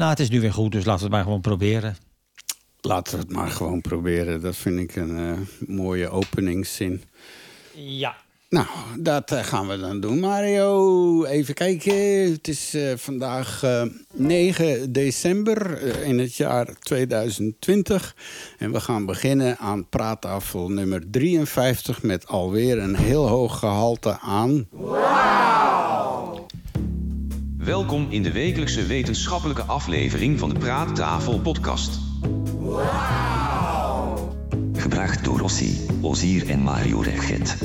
Nou, het is nu weer goed, dus laten we het maar gewoon proberen. Laten we het maar gewoon proberen. Dat vind ik een uh, mooie openingszin. Ja. Nou, dat uh, gaan we dan doen. Mario, even kijken. Het is uh, vandaag 9 december in het jaar 2020. En we gaan beginnen aan praattafel nummer 53... met alweer een heel hoog gehalte aan... Wow! Welkom in de wekelijkse wetenschappelijke aflevering van de Praattafel podcast. Wow! Gebracht door Rossi, Ozier en Mario Regget.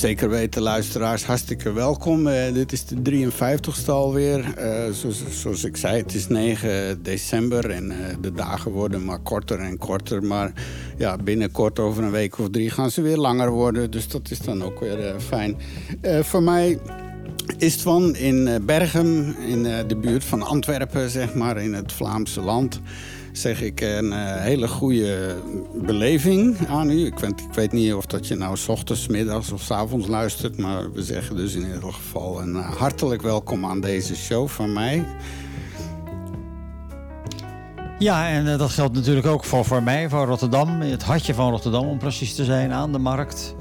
Zeker weten, luisteraars, hartstikke welkom. Uh, dit is de 53ste alweer. Uh, zoals, zoals, ik zei, het is 9 december en uh, de dagen worden maar korter en korter. Maar ja, binnenkort over een week of drie gaan ze weer langer worden. Dus dat is dan ook weer fijn. voor mij is het van in Bergen, in de buurt van Antwerpen, zeg maar, in het Vlaamse land zeg ik een uh, hele goede beleving aan u. Ik weet, ik weet, niet of dat je nou s ochtends, middags of s avonds luistert... maar we zeggen dus in ieder geval een uh, hartelijk welkom aan deze show van mij. Ja, en uh, dat geldt natuurlijk ook voor, voor mij, voor Rotterdam. Het hartje van Rotterdam, om precies te zijn, aan de markt.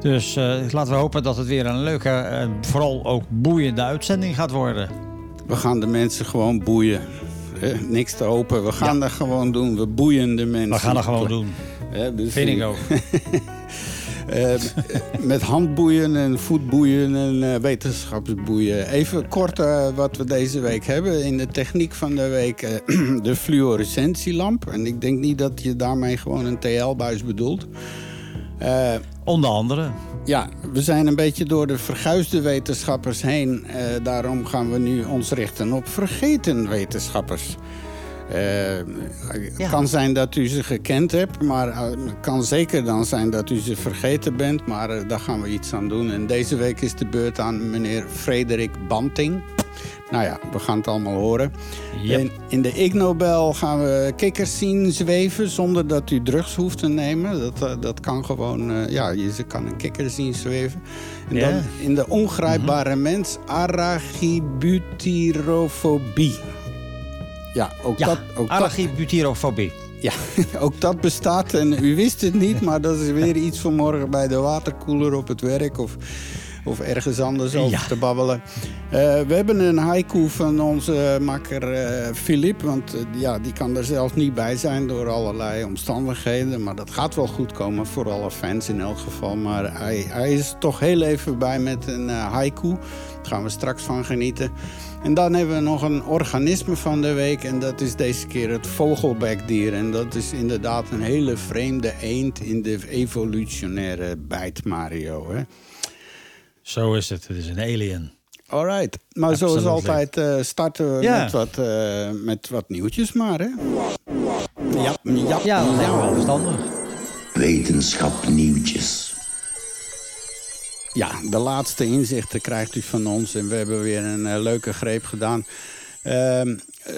dus laten we hopen dat het weer een leuke en vooral ook boeiende uitzending gaat worden. We gaan de mensen gewoon boeien niks te open. We gaan dat gewoon doen. We boeien de mensen. We gaan dat gewoon doen. dus Vind ik ook. uh, met handboeien en voetboeien en uh, wetenschapsboeien. Even kort uh, wat we deze week hebben. In de techniek van de week de fluorescentielamp. En ik denk niet dat je daarmee gewoon een TL-buis bedoelt. Onder andere. Ja, we zijn een beetje door de verguisde wetenschappers heen. Uh, daarom gaan we nu ons richten op vergeten wetenschappers. Het uh, ja. kan zijn dat u ze gekend hebt, maar het uh, kan zeker dan zijn dat u ze vergeten bent. Maar daar gaan we iets aan doen. En deze week is de beurt aan meneer Frederik Banting. Nou ja, we gaan het allemaal horen. Yep. In, in, de Ig Nobel gaan we kikkers zien zweven zonder dat u drugs hoeft te nemen. Dat, uh, dat kan gewoon, uh, ja, je kan een kikker zien zweven. En dan in de ongrijpbare mm -hmm. mens arachibutyrofobie. Ja, ook ja, dat... Ook arachibutyrofobie. Ja, ook dat bestaat en u wist het niet, maar dat is weer iets voor morgen bij de waterkoeler op het werk of, of ergens anders over Ja. te babbelen. Uh, we hebben een haiku van onze makker uh, Filip, want uh, ja, die kan er zelf niet bij zijn door allerlei omstandigheden. Maar dat gaat wel goed komen voor alle fans in elk geval. Maar hij, hij is toch heel even bij met een haiku. Daar gaan we straks van genieten. En dan hebben we nog een organisme van de week. En dat is deze keer het vogelbekdier. En dat is inderdaad een hele vreemde eend in de evolutionaire bijt, Mario. Hè? Zo is het. Het is een alien. Alright. Maar Absolutely. zoals altijd uh, starten we Ja. met, wat, uh, met wat nieuwtjes maar, hè? Ja, ja, Ja, dat lijkt me wel verstandig. Wetenschap nieuwtjes. Ja, de laatste inzichten krijgt u van ons. En we hebben weer een uh, leuke greep gedaan. Uh,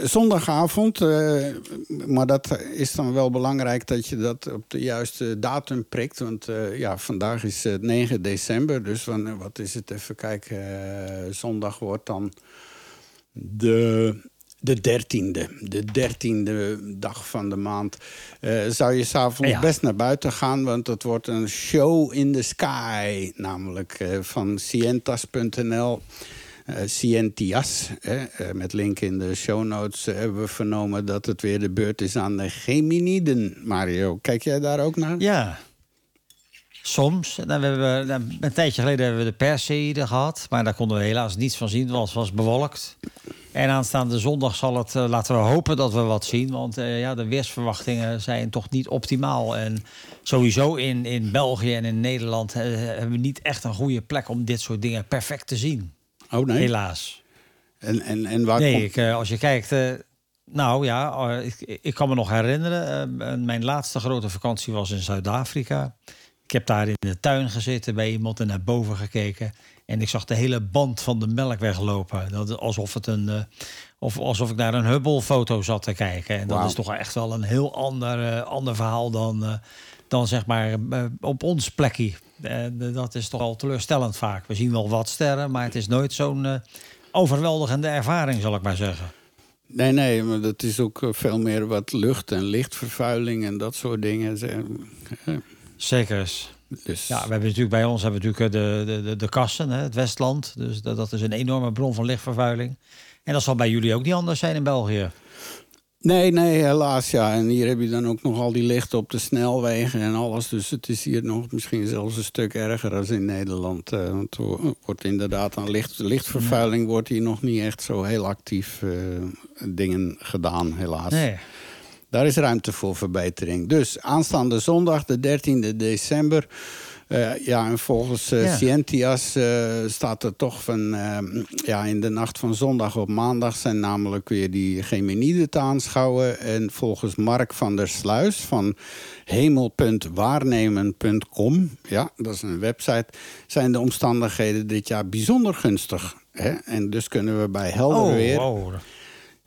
zondagavond, uh, maar dat is dan wel belangrijk dat je dat op de juiste datum prikt. Want uh, ja, vandaag is 9 december, dus van, wat is het? Even kijken. Uh, zondag wordt dan de, de dertiende. De dertiende dag van de maand. Zou je s'avonds Ja. best naar buiten gaan, want het wordt een show in the sky. Namelijk van Cientas.nl. Uh, Scientias, uh, met link in de show notes, uh, hebben we vernomen dat het weer de beurt is aan de Geminiden. Mario, kijk jij daar ook naar? Ja. Soms. Dan hebben we, een tijdje geleden hebben we de Perseide gehad. Maar daar konden we helaas niets van zien, het was bewolkt. En aanstaande zondag zal het, laten we hopen dat we wat zien. Want ja, de weersverwachtingen zijn toch niet optimaal. En sowieso in, in België en in Nederland hebben we niet echt een goede plek om dit soort dingen perfect te zien. Oh nee? Helaas. En, en, en waar Nee, komt- ik, uh, als je kijkt. uh, nou ja, uh, ik, ik kan me nog herinneren. mijn laatste grote vakantie was in Zuid-Afrika. Ik heb daar in de tuin gezeten bij iemand en naar boven gekeken. En ik zag de hele band van de melkweg lopen. Dat, alsof, het een, uh, of alsof ik naar een Hubble-foto zat te kijken. En dat is toch echt wel een heel ander, uh, ander verhaal dan, uh, dan zeg maar uh, op ons plekje. En uh, dat is toch al teleurstellend vaak. We zien wel wat sterren, maar het is nooit zo'n uh, overweldigende ervaring, zal ik maar zeggen. Nee, nee, maar dat is ook eh, veel meer wat lucht- en lichtvervuiling en dat soort dingen. Ze- eh, Zeker. Dus, Ja, we hebben natuurlijk bij ons hebben natuurlijk eh, de, de, de, de kassen, hè, het Westland. Dus dat, dat is een enorme bron van lichtvervuiling. En dat zal bij jullie ook niet anders zijn in België. Nee, nee, helaas ja. En hier heb je dan ook nog al die lichten op de snelwegen en alles. Dus het is hier nog misschien zelfs een stuk erger dan in Nederland. eh, want er wordt inderdaad aan licht, lichtvervuiling wordt hier nog niet echt zo heel actief eh, dingen gedaan, helaas. Nee. Daar is ruimte voor verbetering. Dus aanstaande zondag, de 13e december. Eh, ja, en volgens Ja. Scientias eh, staat er toch van... eh, ja, in de nacht van zondag op maandag zijn namelijk weer die Geminiden te aanschouwen. En volgens Mark van der Sluis van hemel.waarnemen.com... ja, dat is een website... zijn de omstandigheden dit jaar bijzonder gunstig. Hè? En dus kunnen we bij helder Oh, weer...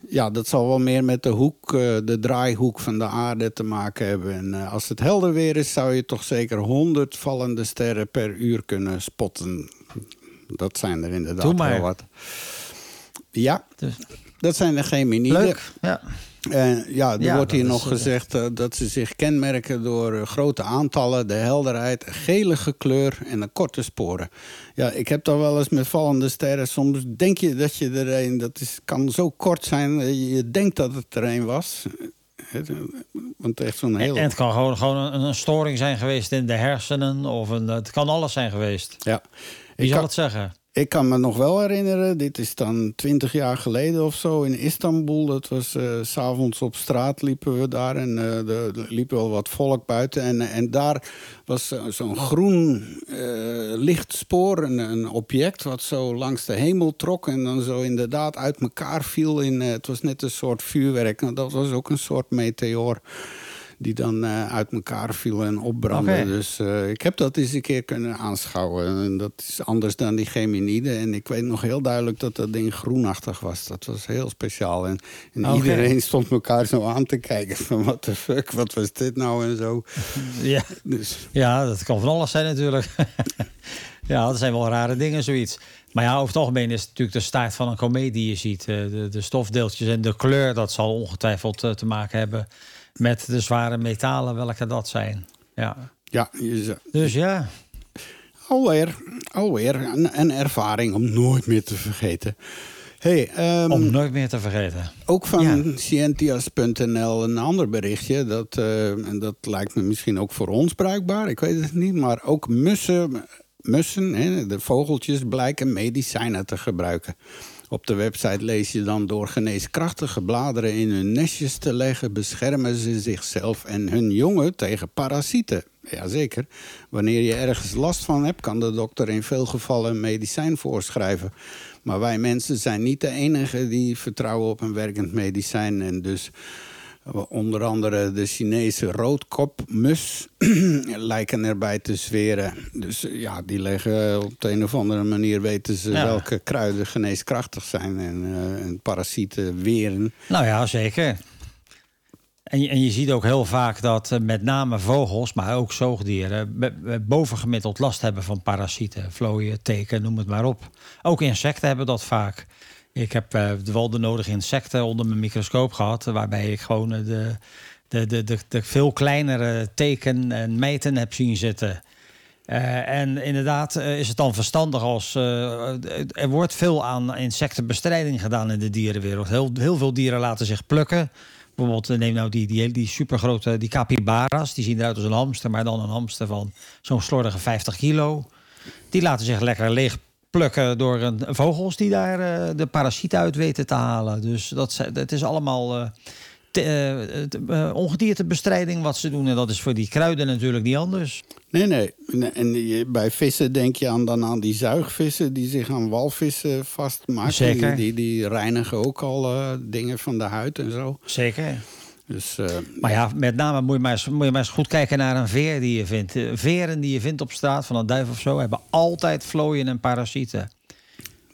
Ja, dat zal wel meer met de hoek, eh, de draaihoek van de aarde te maken hebben. En eh, als het helder weer is, zou je toch zeker 100 vallende sterren per uur kunnen spotten. Dat zijn er inderdaad heel wat. Ja, Dus- dat zijn de Geminiden. Leuk. Ja. Eh, ja, er Ja, wordt hier nog eh, gezegd eh, dat ze zich kenmerken door eh, grote aantallen, de helderheid, gelige kleur en de korte sporen. Ja, ik heb daar wel eens met vallende sterren. Soms denk je dat je er een, dat is, kan zo kort zijn, je denkt dat het er een was. Want echt zo'n En, hele. en het kan gewoon, gewoon een, een storing zijn geweest in de hersenen. Of een, het kan alles zijn geweest. Ja. Wie Ik zal kan, het zeggen? Ik kan me nog wel herinneren, dit is dan twintig jaar geleden of zo in Istanbul. Dat was s s'avonds op straat liepen we daar en eh, er liep wel wat volk buiten. En, en daar was eh, zo'n groen eh, lichtspoor, een, een object wat zo langs de hemel trok. En dan zo inderdaad uit elkaar viel. In, het was net een soort vuurwerk. Nou, dat was ook een soort meteoor. Die dan eh, uit elkaar viel en opbrandde. Oké. Dus eh, ik heb dat eens een keer kunnen aanschouwen. En dat is anders dan die Geminiden. En ik weet nog heel duidelijk dat dat ding groenachtig was. Dat was heel speciaal. En, en iedereen stond elkaar zo aan te kijken. Van what the fuck, wat was dit nou en zo. Ja. Dus ja, dat kan van alles zijn natuurlijk. ja, dat zijn wel rare dingen, zoiets. Maar ja, over het algemeen is het natuurlijk de staart van een komeet die je ziet. Eh, De, de stofdeeltjes en de kleur, dat zal ongetwijfeld te maken hebben met de zware metalen, welke dat zijn. Ja. ja, je Dus ja, alweer, alweer een, een ervaring om nooit meer te vergeten. Hey, ehm, om nooit meer te vergeten. Ook van Ja. Scientias.nl een ander berichtje. Dat, eh, en dat lijkt me misschien ook voor ons bruikbaar. Ik weet het niet. Maar ook mussen, mussen hè, de vogeltjes, blijken medicijnen te gebruiken. Op de website lees je dan door geneeskrachtige bladeren in hun nestjes te leggen... beschermen ze zichzelf en hun jongen tegen parasieten. Jazeker. Wanneer je ergens last van hebt... kan de dokter in veel gevallen een medicijn voorschrijven. Maar wij mensen zijn niet de enigen die vertrouwen op een werkend medicijn. En dus onder andere de Chinese roodkopmus lijken erbij te zweren. Dus eh, ja, die leggen op de een of andere manier weten ze Ja. welke kruiden geneeskrachtig zijn en, eh, en parasieten weren. Nou ja, zeker. En je, en je ziet ook heel vaak dat eh, met name vogels, maar ook zoogdieren, bovengemiddeld last hebben van parasieten. Vlooien, teken, noem het maar op. Ook insecten hebben dat vaak. Ik heb eh, wel de nodige insecten onder mijn microscoop gehad, eh, waarbij ik gewoon eh, de, de, de, de, de veel kleinere teken en mijten heb zien zitten. Eh, en inderdaad eh, is het dan verstandig als... eh, er wordt veel aan insectenbestrijding gedaan in de dierenwereld. Heel, heel veel dieren laten zich plukken. Bijvoorbeeld, eh, neem nou die, die, die supergrote die capybaras. Die zien eruit als een hamster, maar dan een hamster van zo'n slordige 50 kilo. Die laten zich lekker leeg plukken door een, vogels die daar eh, de parasieten uit weten te halen. Dus dat, het is allemaal eh, te- eh, te- ongediertebestrijding wat ze doen. En dat is voor die kruiden natuurlijk niet anders. Nee, nee. En- bij vissen denk je aan, dan aan die zuigvissen die zich aan walvissen vastmaken. Zeker. Die, die, die reinigen ook al dingen van de huid en zo. Zeker. Dus eh, Maar ja, met name moet je, maar eens, moet je maar eens goed kijken naar een veer die je vindt. Eh, Veren die je vindt op straat van een duif of zo... hebben altijd vlooien en parasieten.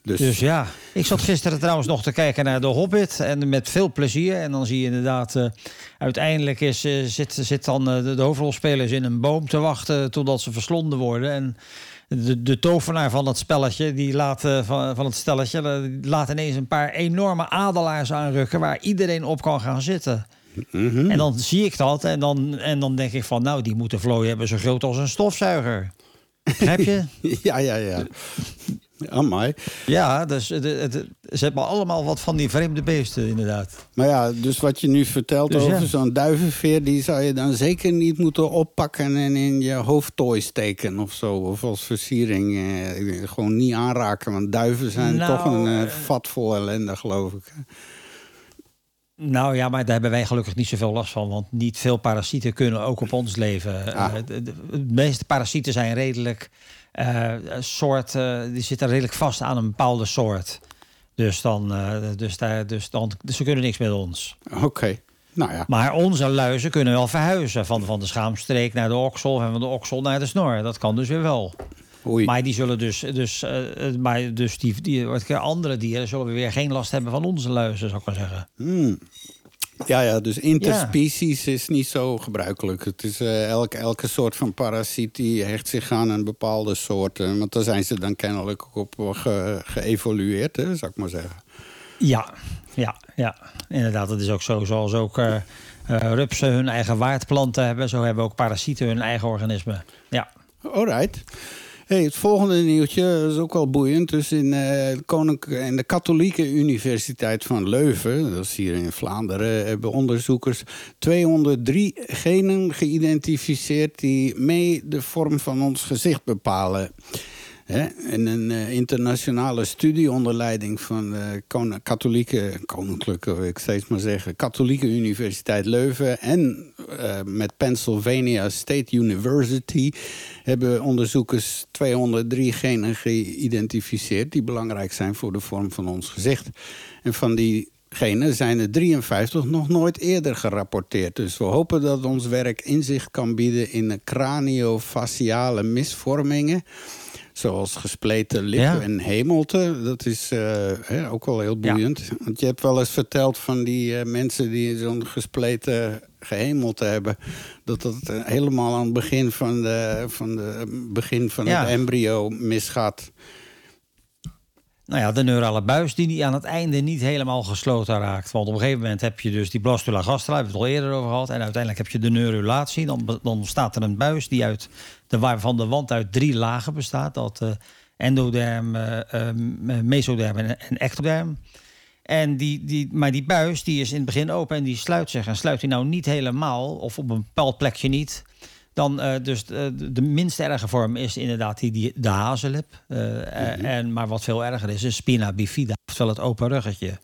dus, Dus ja, ik zat gisteren trouwens nog te kijken naar The Hobbit. En met veel plezier. En dan zie je inderdaad... eh, uiteindelijk is, zit, zit dan de, de hoofdrolspelers in een boom te wachten... totdat ze verslonden worden. En de, de tovenaar van dat spelletje, die laat, van, van het stelletje, laat ineens een paar enorme adelaars aanrukken waar iedereen op kan gaan zitten. Mhm. En dan zie ik dat en dan, en dan denk ik van, nou, die moeten vlooien hebben zo groot als een stofzuiger. Heb je? Ja, ja, ja. Amai. Ja, dus het, ze hebben allemaal wat van die vreemde beesten, inderdaad. Maar ja, dus wat je nu vertelt Dus over ja. zo'n duivenveer... die zou je dan zeker niet moeten oppakken en in je hoofdtooi steken of zo. Of als versiering. Eh, gewoon niet aanraken, want duiven zijn Nou, toch een eh, eh, vat vol ellende, geloof ik. Nou ja, maar daar hebben wij gelukkig niet zoveel last van. Want niet veel parasieten kunnen ook op ons leven. Ah. Eh, de, de- de meeste parasieten zijn redelijk... eh, soort, die zitten redelijk vast aan een bepaalde soort. Dus, dan, eh, dus, daar, dus dan, dus ze kunnen niks met ons. Oké, nou ja. Maar onze luizen kunnen wel verhuizen. Van, van de schaamstreek naar de oksel en van de oksel naar de snor. Dat kan dus weer wel. Oei. Maar die zullen dus, dus, eh, maar dus die, die andere dieren zullen weer geen last hebben van onze luizen, zou ik maar zeggen. Hmm. Ja, ja, dus interspecies is niet zo gebruikelijk. Het is eh, elke, elke soort van parasiet die hecht zich aan een bepaalde soort. want daar zijn ze dan kennelijk ook op ge- geëvolueerd, hè, zou ik maar zeggen. Ja, ja, ja. Inderdaad, dat is ook zo. Zoals ook rupsen hun eigen waardplanten hebben, zo hebben ook parasieten hun eigen organismen. Ja. Alright. Hey, het volgende nieuwtje is ook wel boeiend. Dus in, eh, en de Katholieke Universiteit van Leuven, dat is hier in Vlaanderen, hebben onderzoekers 203 genen geïdentificeerd die mee de vorm van ons gezicht bepalen. En een eh, internationale studie onder leiding van de kon- katholieke, koninklijke, wil ik steeds maar zeggen, katholieke universiteit Leuven en eh, met Pennsylvania State University hebben onderzoekers 203 genen geïdentificeerd die belangrijk zijn voor de vorm van ons gezicht. En van die genen zijn er 53 nog nooit eerder gerapporteerd. Dus we hopen dat ons werk inzicht kan bieden in de craniofaciale misvormingen. Zoals gespleten lippen Ja. en hemelte. Dat is eh, hè, ook wel heel Ja. boeiend. Want je hebt wel eens verteld van die eh, mensen die zo'n gespleten gehemelte hebben. Dat dat eh, helemaal aan het begin van, de, van, de, begin van Ja. het embryo misgaat. Nou ja, de neurale buis die niet aan het einde niet helemaal gesloten raakt. Want op een gegeven moment heb je dus die blastula gastra, hebben we het al eerder over gehad. En uiteindelijk heb je de neurulatie. Dan, dan staat er een buis die uit de, waarvan de wand uit drie lagen bestaat. Dat eh, endoderm, eh, eh, mesoderm en, en ectoderm. En die, die, maar die buis die is in het begin open en die sluit zich. En sluit hij nou niet helemaal, of op een bepaald plekje niet... Dan eh, dus de, de- minst erge vorm is inderdaad die, die, de hazenlip. Eh, eh, en, maar wat veel erger is, is spina bifida, oftewel het open ruggetje.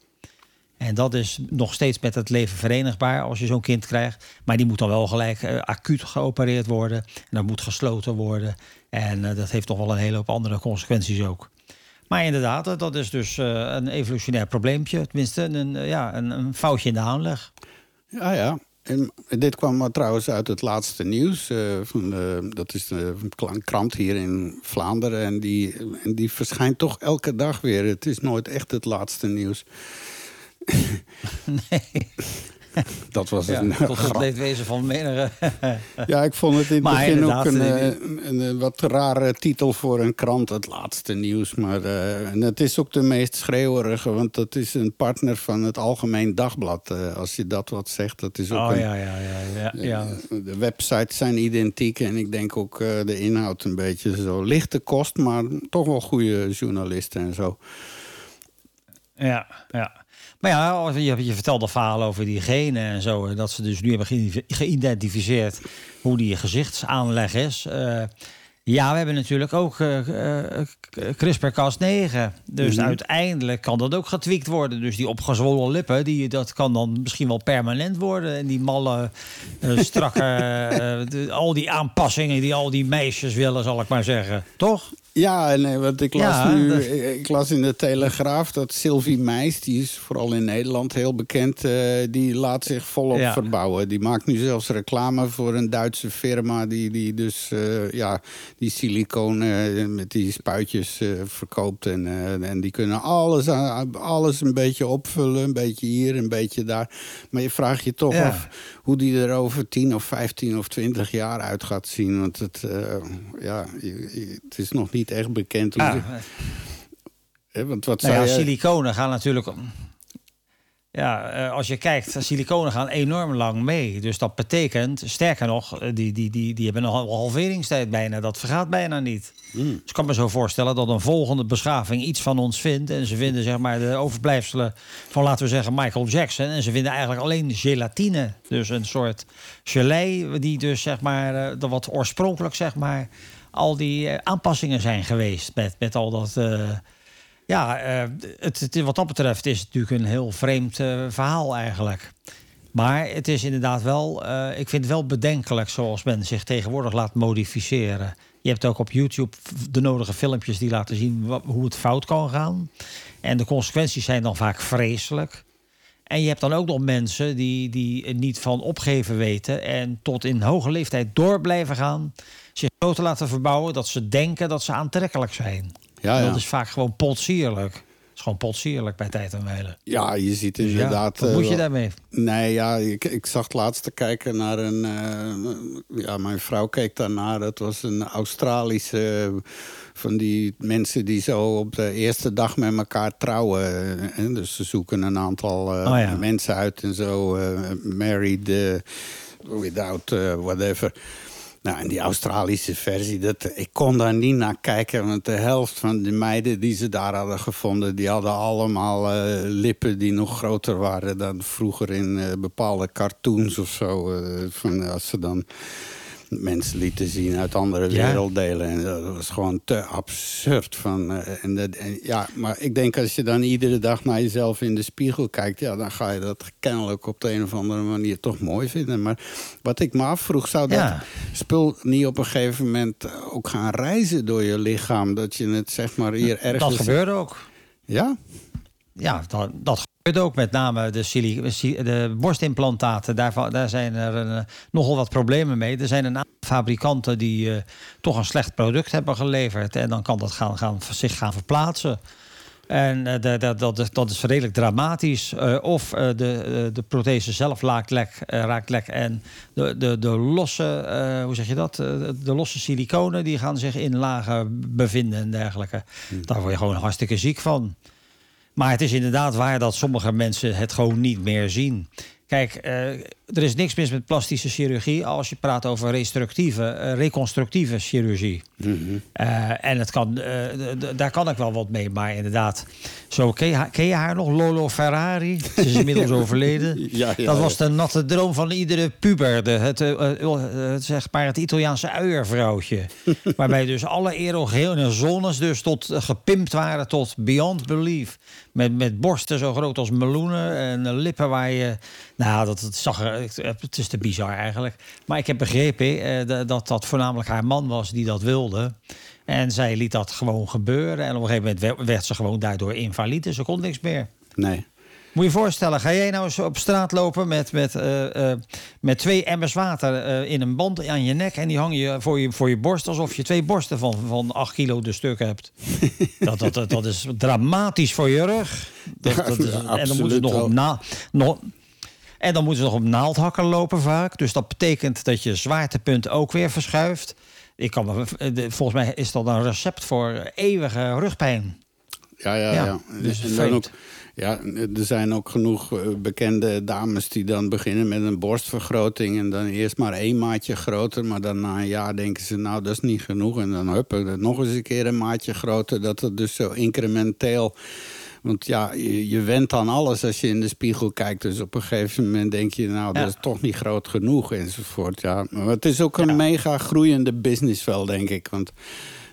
En dat is nog steeds met het leven verenigbaar als je zo'n kind krijgt. Maar die moet dan wel gelijk eh, acuut geopereerd worden. En dat moet gesloten worden. En eh, dat heeft toch wel een hele hoop andere consequenties ook. Maar inderdaad, eh, dat is dus eh, een evolutionair probleempje. Tenminste, een, eh, ja, een, een foutje in de aanleg. Ja, ja. En dit kwam maar trouwens uit het laatste nieuws. eh, van de, dat is een krant hier in Vlaanderen. En die, en die verschijnt toch elke dag weer. Het is nooit echt het laatste nieuws. Nee. Dat was Ja, een tot het leedwezen van menige. Ja, ik vond het in het begin ook een, eh, eh, een, een wat rare titel voor een krant, het laatste nieuws. Maar eh, en het is ook de meest schreeuwerige, want dat is een partner van het Algemeen Dagblad. eh, als je dat wat zegt, dat is ook Oh ja, ja, ja. ja, ja. De websites zijn identiek en ik denk ook eh, de inhoud een beetje zo. Lichte kost, maar toch wel goede journalisten en zo. Ja, ja. Maar ja, je, je vertelde verhalen over die genen en zo. en Dat ze dus nu hebben ge- geïdentificeerd hoe die gezichtsaanleg is. Eh, ja, we hebben natuurlijk ook eh, eh, CRISPR-Cas9. Dus Mhm. uiteindelijk kan dat ook getweakt worden. Dus die opgezwollen lippen, die, dat kan dan misschien wel permanent worden. En die malle, eh, strakke, eh, de- al die aanpassingen die al die meisjes willen, zal ik maar zeggen. Toch? Ja, nee, want ik las Ja, nu, dat- ik, las in de Telegraaf dat Sylvie Meis, die is vooral in Nederland heel bekend, eh, die laat zich volop Ja. verbouwen. Die maakt nu zelfs reclame voor een Duitse firma die, die dus eh, ja, die siliconen eh, met die spuitjes verkoopt. En, en die kunnen alles, alles een beetje opvullen, een beetje hier, een beetje daar. Maar je vraagt je toch Ja. af hoe die er over 10 of 15 of 20 jaar uit gaat zien. Want het, ja, het is nog niet echt bekend. Hoe Ja, want wat Nou ja, siliconen gaan natuurlijk. Ja, eh, als je kijkt, siliconen gaan enorm lang mee. Dus dat betekent, sterker nog, eh, die, die, die, die hebben een hal- halveringstijd bijna. Dat vergaat bijna niet. Hmm. Dus ik kan me zo voorstellen dat een volgende beschaving iets van ons vindt. En ze vinden zeg maar de overblijfselen van, laten we zeggen, Michael Jackson. En ze vinden eigenlijk alleen gelatine. Dus een soort gelei die dus zeg maar, eh, dat wat oorspronkelijk zeg maar, al die eh, aanpassingen zijn geweest. Met, met al dat... eh, ja, eh, het, wat dat betreft is het natuurlijk een heel vreemd verhaal eigenlijk. Maar het is inderdaad wel, ik vind het wel bedenkelijk zoals men zich tegenwoordig laat modificeren. Je hebt ook op YouTube de nodige filmpjes die laten zien hoe het fout kan gaan. En de consequenties zijn dan vaak vreselijk. En je hebt dan ook nog mensen die, die niet van opgeven weten en tot in hoge leeftijd door blijven gaan. Zich zo te laten verbouwen dat ze denken dat ze aantrekkelijk zijn. Ja, ja. Dat is vaak gewoon potsierlijk. Het is gewoon potsierlijk bij tijd en wijle. ja, je ziet Dus ja, inderdaad... wat eh, moet je wel- daarmee? Nee, ja, ik, ik zag laatst te kijken naar een... eh, ja, mijn vrouw keek daarnaar. Het was een Australische... eh, van die mensen die zo op de eerste dag met elkaar trouwen. eh, hè. dus ze zoeken een aantal eh, Oh ja. mensen uit en zo. eh, married eh, without eh, whatever. Nou, en die Australische versie, dat, ik kon daar niet naar kijken. Want de helft van de meiden die ze daar hadden gevonden... die hadden allemaal eh, lippen die nog groter waren... dan vroeger in eh, bepaalde cartoons of zo. eh, van, als ze dan mensen lieten zien uit andere Ja. werelddelen. En dat was gewoon te absurd. Van, eh, en dat, en, ja, maar ik denk als je dan iedere dag naar jezelf in de spiegel kijkt... Ja, dan ga je dat kennelijk op de een of andere manier toch mooi vinden. Maar wat ik me afvroeg, zou dat Ja. spul niet op een gegeven moment ook gaan reizen door je lichaam? Dat je het zeg maar hier ergens... Dat gebeurde ook. Ja? Ja, dat, dat gebeurt ook. Met name de, de borstimplantaten. Daarvan, daar zijn er een, eh, nogal wat problemen mee. Er zijn een aantal fabrikanten die eh, toch een slecht product hebben geleverd. En dan kan dat gaan, gaan, zich gaan verplaatsen. En eh, de- de- dat, is, dat is redelijk dramatisch. Eh, of eh, de, eh, de prothese zelf raakt lek, eh, raakt lek. En de, de, de losse, eh, hoe zeg je dat? Eh, de losse siliconen die gaan zich in lagen bevinden en dergelijke. Daar word je gewoon hartstikke ziek van. Maar het is inderdaad waar dat sommige mensen het gewoon niet meer zien. Kijk, eh, er is niks mis met plastische chirurgie als je praat over reconstructieve, eh, reconstructieve chirurgie. Eh, en het kan, eh, daar kan ik wel wat mee, maar inderdaad. Zo, ken, je, ken je haar nog? Lolo Ferrari? Ze is inmiddels overleden. Ja, ja, dat was de natte droom van iedere puber. De, het, zeg maar het Italiaanse uiervrouwtje. waarbij dus alle erogene zones dus tot, gepimpt waren tot beyond belief. Met, met borsten zo groot als meloenen en lippen waar je... Nou, dat, dat zag er, het is te bizar eigenlijk. Maar ik heb begrepen eh, dat- dat voornamelijk haar man was die dat wilde. En zij liet dat gewoon gebeuren. En op een gegeven moment werd- ze gewoon daardoor invalide. Ze kon niks meer. Nee. Moet je je voorstellen, ga jij nou eens op straat lopen met, met, eh, eh, met twee emmers water eh, in een band aan je nek en die hang je voor je, voor je borst alsof je twee borsten van, van 8 kilo de stuk hebt. dat, dat, dat, dat is dramatisch voor je rug. Dat, dat is, en dan ze absoluut nog na, nog, en dan moeten ze nog op naaldhakken lopen vaak. Dus dat betekent dat je zwaartepunt ook weer verschuift. Ik kan, eh, volgens mij is dat een recept voor eeuwige rugpijn. Ja, ja, Ja, ja. dus En dan vreemd. ook, ja, er zijn ook genoeg eh, bekende dames die dan beginnen met een borstvergroting. En dan eerst maar één maatje groter. Maar dan na een jaar denken ze, nou, dat is niet genoeg. En dan huppen, nog eens een keer een maatje groter. Dat het dus zo incrementeel. Want ja, je, je went aan alles als je in de spiegel kijkt. Dus op een gegeven moment denk je, nou, dat is toch niet groot genoeg enzovoort. Ja, maar het is ook een mega groeiende business wel, denk ik. Want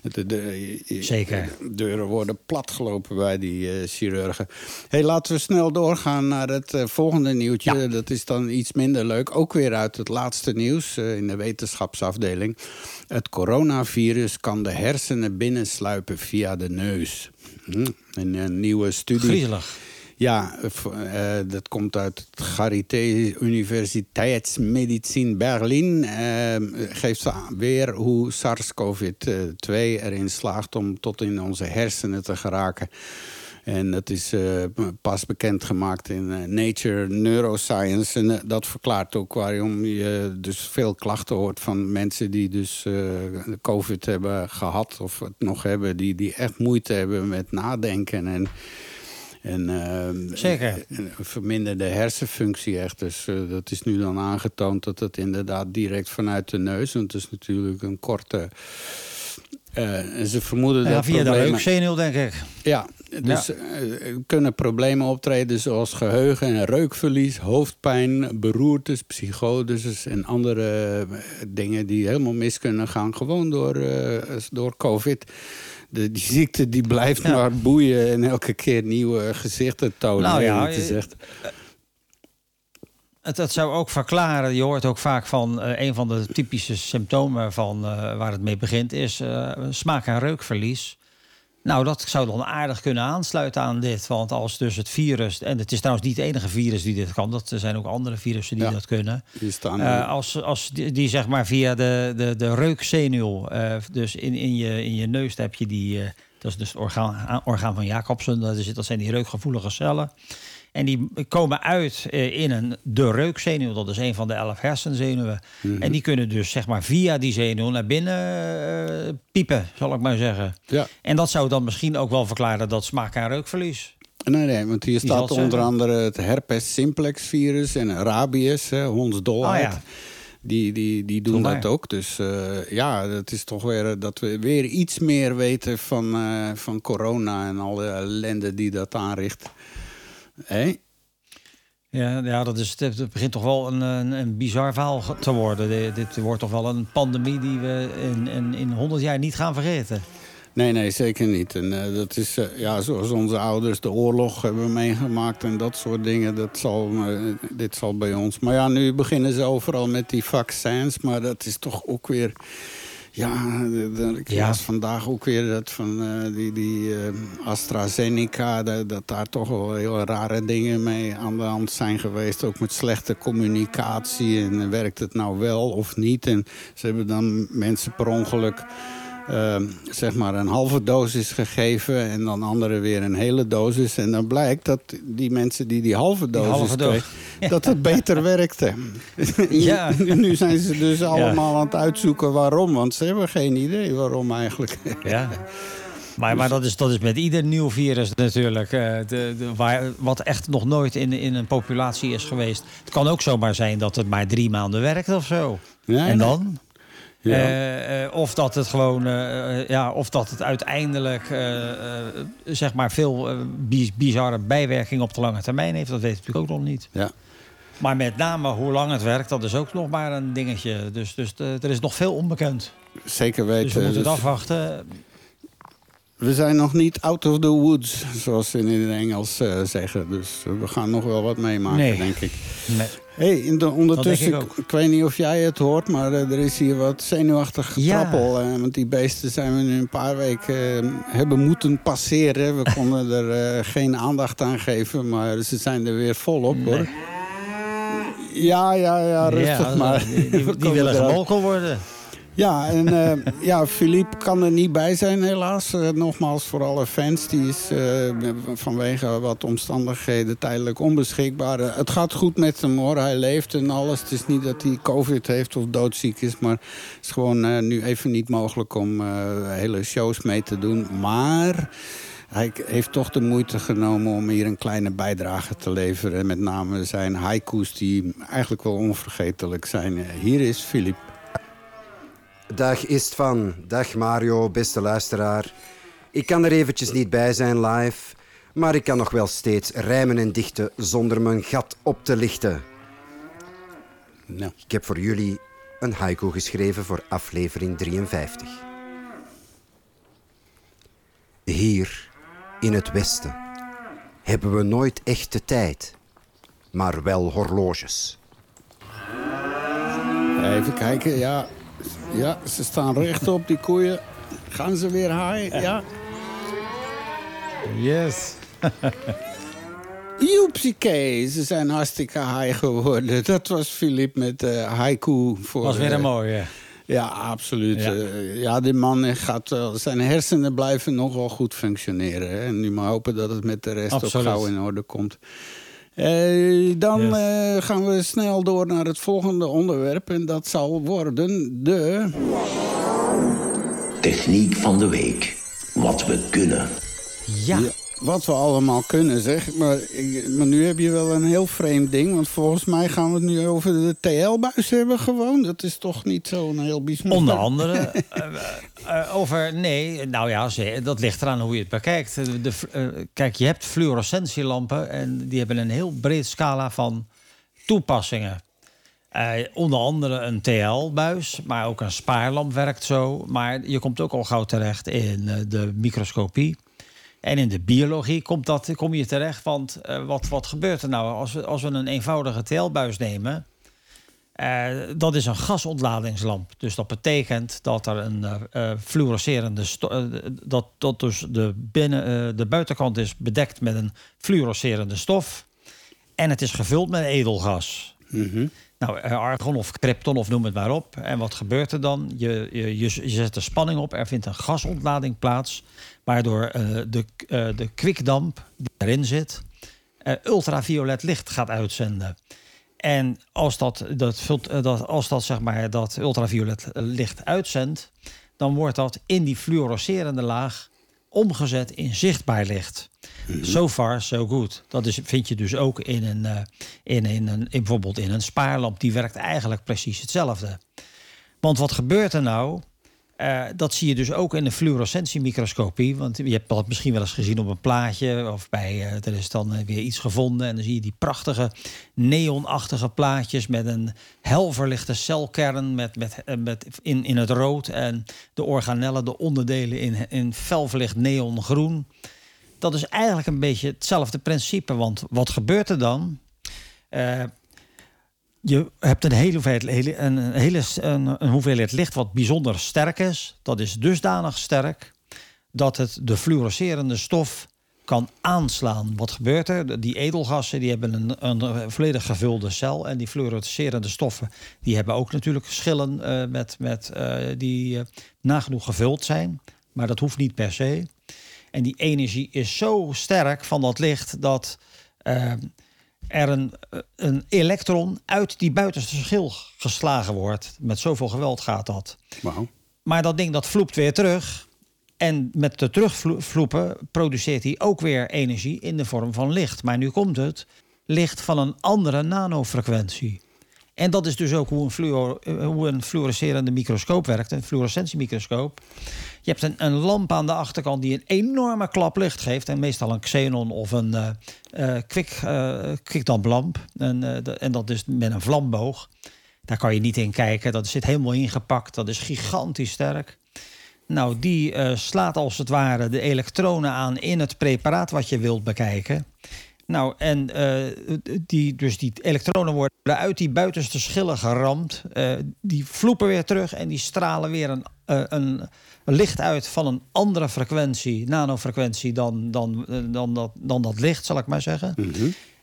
De, de- Zeker. de deuren worden platgelopen bij die eh, chirurgen. Hey, laten we snel doorgaan naar het eh, volgende nieuwtje. Ja. Dat is dan iets minder leuk. Ook weer uit het laatste nieuws eh, in de wetenschapsafdeling. Het coronavirus kan de hersenen binnensluipen via de neus. Hm, Een, een nieuwe studie. Griezelig. Ja, eh, dat komt uit het Charité Universiteitsmedicijn Berlin. Eh, geeft weer hoe SARS-CoV-2 erin slaagt om tot in onze hersenen te geraken. En dat is eh, pas bekendgemaakt in eh, Nature Neuroscience. En eh, dat verklaart ook waarom je dus veel klachten hoort van mensen die dus COVID hebben gehad of het nog hebben, die, die echt moeite hebben met nadenken en. En, Zeker. Een verminderde hersenfunctie echt. Dus dat is nu dan aangetoond dat het inderdaad direct vanuit de neus... want het is natuurlijk een korte... en ze vermoeden Ja, dat via de reukzenuw, denk ik. Ja, dus eh, er kunnen problemen optreden zoals geheugen en reukverlies... hoofdpijn, beroertes, psychoses en andere eh, dingen... die helemaal mis kunnen gaan, gewoon door, eh, door covid... De, die ziekte die blijft Ja. maar boeien en elke keer nieuwe gezichten tonen. Nou ja, eh, echt... Het, het zou ook verklaren, je hoort ook vaak van een van de typische symptomen van waar het mee begint, is smaak- en reukverlies. Nou, dat zou dan aardig kunnen aansluiten aan dit. Want als dus het virus, en het is trouwens niet het enige virus die dit kan, dat er zijn ook andere virussen die Ja. dat kunnen. Die staan Eh, als als die, die zeg maar via de, de, de reukzenuw, eh, dus in, in, je, in je neus heb je die, eh, dat is dus het orgaan, orgaan van Jacobsen, dat, is, dat zijn die reukgevoelige cellen. En die komen uit eh, in een, de reukzenuw, dat is een van de elf hersenzenuwen. En die kunnen dus zeg maar via die zenuw naar binnen eh, piepen, zal ik maar zeggen. Ja. En dat zou dan misschien ook wel verklaren dat smaak- en reukverlies. Nee, nee, want hier staat onder zeggen. andere het herpes simplex virus en rabies, hè, hondsdolheid. Oh ja. Die, die, die doen Doe dat ook. Dus eh, ja, het is toch weer dat we weer iets meer weten van, van corona en alle ellende die dat aanricht. Hé? Ja, ja dat is, het begint toch wel een, een, een bizar verhaal te worden. Dit, dit wordt toch wel een pandemie die we in, in, in 100 jaar niet gaan vergeten. Nee, nee, zeker niet. En eh, dat is eh, ja, zoals onze ouders de oorlog hebben meegemaakt en dat soort dingen. Dat zal, eh, dit zal bij ons. Maar ja, nu beginnen ze overal met die vaccins. Maar dat is toch ook weer. Ja, ik Ja. las vandaag ook weer dat van eh, die, die eh, AstraZeneca... Dat, dat daar toch wel heel rare dingen mee aan de hand zijn geweest. Ook met slechte communicatie. En eh, werkt het nou wel of niet? En ze hebben dan mensen per ongeluk... eh, zeg maar een halve dosis gegeven en dan anderen weer een hele dosis. En dan blijkt dat die mensen die die halve dosis halve dat het beter werkte. Ja. nu zijn ze dus allemaal aan het uitzoeken waarom, want ze hebben geen idee waarom eigenlijk. Ja. Maar, maar dat, is, dat is met ieder nieuw virus natuurlijk. eh, de, de, waar, wat echt nog nooit in, in een populatie is geweest. Het kan ook zomaar zijn dat het maar drie maanden werkt of zo. Nee, en dan? Ja. Eh, eh, of dat het gewoon, eh, ja, of dat het uiteindelijk zeg maar veel bi- bizarre bijwerkingen op de lange termijn heeft, dat weet ik natuurlijk ook nog niet. Ja. Maar met name hoe lang het werkt, dat is ook nog maar een dingetje. Dus, dus er is nog veel onbekend. Zeker Dus we weten. moeten het Dus afwachten. we zijn nog niet out of the woods, zoals ze in het Engels zeggen. Dus we gaan nog wel wat meemaken, Nee. denk ik. Nee. Hey, in de, ondertussen, ik ik, weet niet of jij het hoort, maar eh, er is hier wat zenuwachtig Ja. getrappel. eh, want die beesten zijn we nu een paar weken eh, hebben moeten passeren. We konden er geen aandacht aan geven, maar ze zijn er weer volop hoor. Ja, ja, ja, rustig Ja, maar. Die, willen gemolken worden. Ja, en eh, ja, Philippe kan er niet bij zijn helaas. Eh, nogmaals voor alle fans. Die is eh, vanwege wat omstandigheden tijdelijk onbeschikbaar. Het gaat goed met hem hoor. Hij leeft en alles. Het is niet dat hij covid heeft of doodziek is. Maar het is gewoon nu even niet mogelijk om hele shows mee te doen. Maar... Hij heeft toch de moeite genomen om hier een kleine bijdrage te leveren. Met name zijn haiku's die eigenlijk wel onvergetelijk zijn. Hier is Philippe. Dag Istvan, dag Mario, beste luisteraar. Ik kan er eventjes niet bij zijn live, maar ik kan nog wel steeds rijmen en dichten zonder mijn gat op te lichten. Nou. Ik heb voor jullie een haiku geschreven voor aflevering 53. Hier, in het Westen, hebben we nooit echte tijd, maar wel horloges. Even kijken, ja. Ja, ze staan rechtop, die koeien. Gaan ze weer haaien? Ja. Yes. Joepsieke, ze zijn hartstikke high geworden. Dat was Filip met uh, haiku. Voor, was weer een eh, mooie. Ja, absoluut. Ja. Ja die man gaat wel... Zijn hersenen blijven nog wel goed functioneren. Hè? En nu maar hopen dat het met de rest Absoluut. ook gauw in orde komt. Eh, dan Yes. eh, gaan we snel door naar het volgende onderwerp. En dat zal worden de... Techniek van de week. Wat we kunnen. Ja. Ja, wat we allemaal kunnen, zeg. Maar, maar nu heb je wel een heel vreemd ding. Want volgens mij gaan we het nu over de TL-buis hebben gewoon. Dat is toch niet zo'n heel bijzonder... Onder andere eh, eh, over. Nee, nou ja, dat ligt eraan hoe je het bekijkt. De, eh, kijk, je hebt fluorescentielampen en die hebben een heel breed scala van toepassingen. Onder andere een TL-buis, maar ook een spaarlamp werkt zo. Maar je komt ook al gauw terecht in de microscopie. En in de biologie komt dat, kom je terecht. Want eh, wat, wat gebeurt er nou als we, als we een eenvoudige TL-buis nemen? Eh, dat is een gasontladingslamp. Dus dat betekent dat er een eh, fluorescerende dat, dat dus de, binnen, de buitenkant is bedekt met een fluorescerende stof. En het is gevuld met edelgas. Nou, eh, argon of krypton of noem het maar op. En wat gebeurt er dan? Je, je, je zet de spanning op, er vindt een gasontlading plaats, waardoor eh, de, eh, de kwikdamp die erin zit, eh, ultraviolet licht gaat uitzenden. En als dat, dat, dat, als dat, zeg maar, dat ultraviolet licht uitzendt, dan wordt dat in die fluorescerende laag omgezet in zichtbaar licht. So far, so good. Dat is, vind je dus ook in een, in, in een, in bijvoorbeeld in een spaarlamp. Die werkt eigenlijk precies hetzelfde. Want wat gebeurt er nou? Eh, dat zie je dus ook in de fluorescentiemicroscopie. Want je hebt dat misschien wel eens gezien op een plaatje. Of bij, eh, er is dan eh, weer iets gevonden. En dan zie je die prachtige neonachtige plaatjes met een helverlichte celkern met, met, met in, in het rood. En de organellen, de onderdelen in, in felverlicht neongroen. Dat is eigenlijk een beetje hetzelfde principe. Want wat gebeurt er dan? Eh, je hebt een hele hoeveelheid, een, hele, een, een hoeveelheid licht wat bijzonder sterk is. Dat is dusdanig sterk dat het de fluorescerende stof kan aanslaan. Wat gebeurt er? Die edelgassen die hebben een, een volledig gevulde cel. En die fluorescerende stoffen die hebben ook natuurlijk schillen eh, met, met, eh, die eh, nagenoeg gevuld zijn. Maar dat hoeft niet per se. En die energie is zo sterk van dat licht dat er een, een elektron uit die buitenste schil geslagen wordt. Met zoveel geweld gaat dat. Maar dat ding dat vloept weer terug. En met de terugvloepen produceert hij ook weer energie in de vorm van licht. Maar nu komt het licht van een andere nanofrequentie. En dat is dus ook hoe een, fluor, eh, hoe een fluorescerende microscoop werkt, een fluorescentiemicroscoop. Je hebt een, een lamp aan de achterkant die een enorme klap licht geeft. En meestal een xenon of een eh, kwik, kwikdamplamp. En, en dat is met een vlamboog. Daar kan je niet in kijken. Dat zit helemaal ingepakt. Dat is gigantisch sterk. Nou, die slaat als het ware de elektronen aan in het preparaat wat je wilt bekijken. Nou, en eh, die, dus die elektronen worden uit die buitenste schillen geramd. Eh, die vloepen weer terug en die stralen weer een, eh, een licht uit van een andere frequentie, nanofrequentie, dan, dan, dan, dat, dan dat licht, zal ik maar zeggen.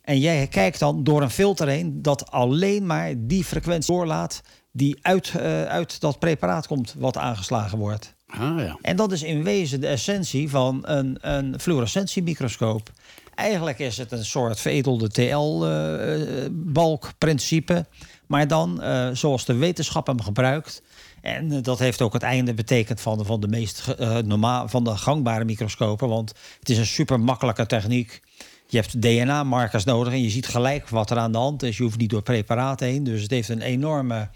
En jij kijkt dan door een filter heen dat alleen maar die frequentie doorlaat die uit, uit dat preparaat komt wat aangeslagen wordt. Ah ja. En dat is in wezen de essentie van een, een fluorescentiemicroscoop. Eigenlijk is het een soort veredelde TL-balkprincipe. maar dan eh, zoals de wetenschap hem gebruikt. En eh, dat heeft ook het einde betekend van, de- van de meest eh, normaal, van de gangbare microscopen. Want het is een super makkelijke techniek. Je hebt DNA-markers nodig en je ziet gelijk wat er aan de hand is. Je hoeft niet door preparaat heen. Dus het heeft een enorme,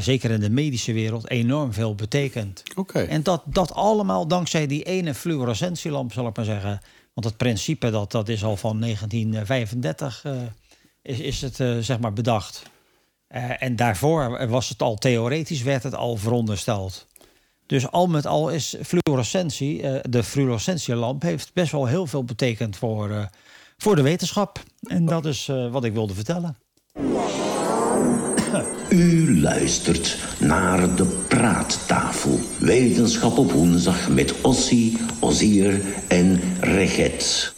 zeker in de medische wereld, enorm veel betekend. Oké. En dat, dat allemaal dankzij die ene fluorescentielamp, zal ik maar zeggen. Want het principe, dat, dat is al van 1935 eh, is, is het eh, zeg maar bedacht. Eh, en daarvoor was het al theoretisch, werd het al verondersteld. Dus al met al is fluorescentie, de fluorescentielamp, heeft best wel heel veel betekend voor, voor de wetenschap. En dat is wat ik wilde vertellen. U luistert naar de praattafel. Wetenschap op woensdag met Ossie, Ozier en Reget.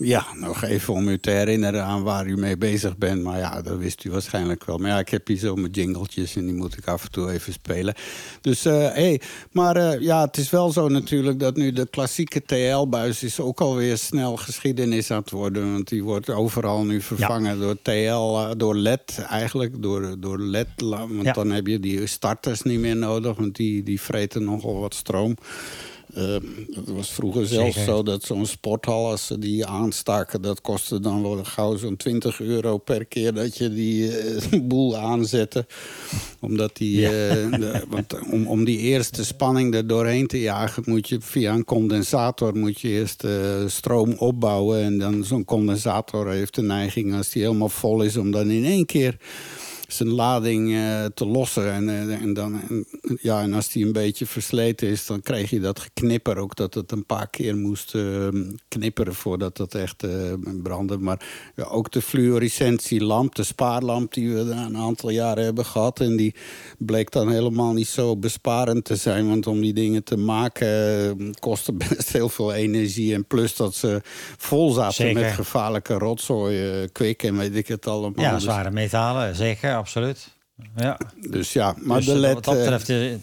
Ja, nog even om u te herinneren aan waar u mee bezig bent. Maar ja, dat wist u waarschijnlijk wel. Maar ja, ik heb hier zo mijn jingletjes en die moet ik af en toe even spelen. Dus, hé, uh, hey, maar uh, ja, het is wel zo natuurlijk dat nu de klassieke TL-buis... is ook alweer snel geschiedenis aan het worden. Want die wordt overal nu vervangen ja. door TL, uh, door LED eigenlijk. Door, door LED, want ja. dan heb je die starters niet meer nodig. Want die, die vreten nogal wat stroom. Uh, het was vroeger zelfs Zeker. zo dat zo'n sporthal, als ze die aanstaken... dat kostte dan wel gauw zo'n 20 euro per keer dat je die uh, boel aanzette. Omdat die, ja. uh, de, want om, om die eerste spanning er doorheen te jagen... moet je via een condensator moet je eerst stroom opbouwen. En dan zo'n condensator heeft de neiging, als die helemaal vol is... om dan in één keer zijn lading uh, te lossen. En, uh, en, dan, en, ja, en als die een beetje versleten is, dan krijg je dat geknipper ook. Dat het een paar keer moest uh, knipperen voordat het echt brandde. Maar ja, ook de fluorescentielamp, de spaarlamp die we een aantal jaren hebben gehad. En die bleek dan helemaal niet zo besparend te zijn. Want om die dingen te maken kostte best heel veel energie. En plus dat ze vol zaten Zeker. met gevaarlijke rotzooi, kwik en weet ik het allemaal. Ja, zware metalen, zeker absoluut. Ja. Dus ja, maar dus, de LED... Wat dat betreft... Uh,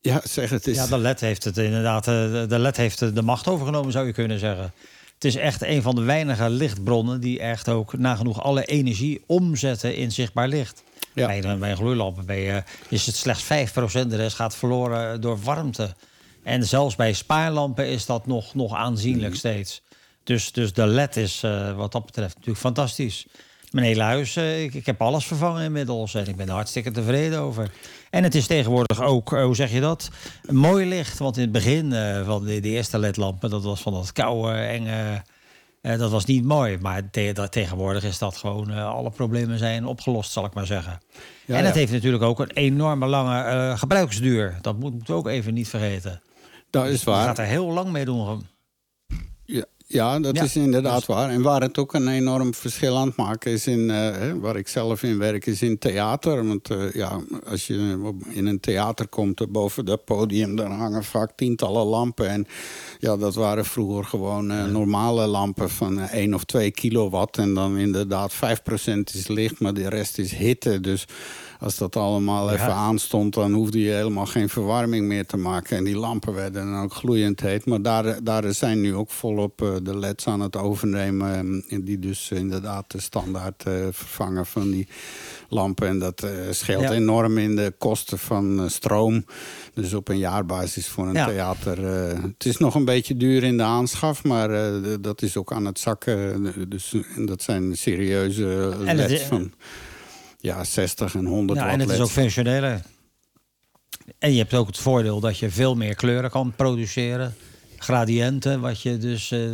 ja, zeg het eens. Ja, de LED heeft het inderdaad... De LED heeft de macht overgenomen, zou je kunnen zeggen. Het is echt een van de weinige lichtbronnen... die echt ook nagenoeg alle energie omzetten in zichtbaar licht. Ja. Bij, bij een gloeilamp bij, uh, is het slechts 5%. De rest gaat verloren door warmte. En zelfs bij spaarlampen is dat nog, nog aanzienlijk mm. steeds. Dus, dus de LED is uh, wat dat betreft natuurlijk fantastisch. Hele huis, uh, ik, ik, heb alles vervangen inmiddels en ik ben er hartstikke tevreden over. En het is tegenwoordig ook, uh, hoe zeg je dat, mooi licht. Want in het begin uh, van de, de, eerste ledlampen, dat was van dat koude, enge, dat was niet mooi. Maar te, dat, tegenwoordig is dat gewoon, alle problemen zijn opgelost, zal ik maar zeggen. Ja, en het ja. heeft natuurlijk ook een enorme lange gebruiksduur. Dat moet, we ook even niet vergeten. Dat is waar. Je gaat er heel lang mee doen. Ja, ja, dat ja, is inderdaad dus... waar. En waar het ook een enorm verschil aan het maken is, in, uh, waar ik zelf in werk, is in theater. Want uh, ja, als je in een theater komt, boven dat podium, dan hangen vaak tientallen lampen. En ja, dat waren vroeger gewoon uh, normale lampen van 1 of 2 kilowatt. En dan inderdaad 5% is licht, maar de rest is hitte. Dus als dat allemaal even aanstond, dan hoefde je helemaal geen verwarming meer te maken. En die lampen werden dan ook gloeiend heet. Maar daar, daar zijn nu ook volop uh, de leds aan het overnemen. Uh, die dus inderdaad de standaard uh, vervangen van die lampen. En dat scheelt ja. enorm in de kosten van stroom. Dus op een jaarbasis voor een ja. theater. het is nog een beetje duur in de aanschaf, maar dat is ook aan het zakken. dus, en dat zijn serieuze en leds van ja, 60 en 100 ja, watt En het LED. is ook functioneler. En je hebt ook het voordeel dat je veel meer kleuren kan produceren. Gradiënten, wat je dus uh,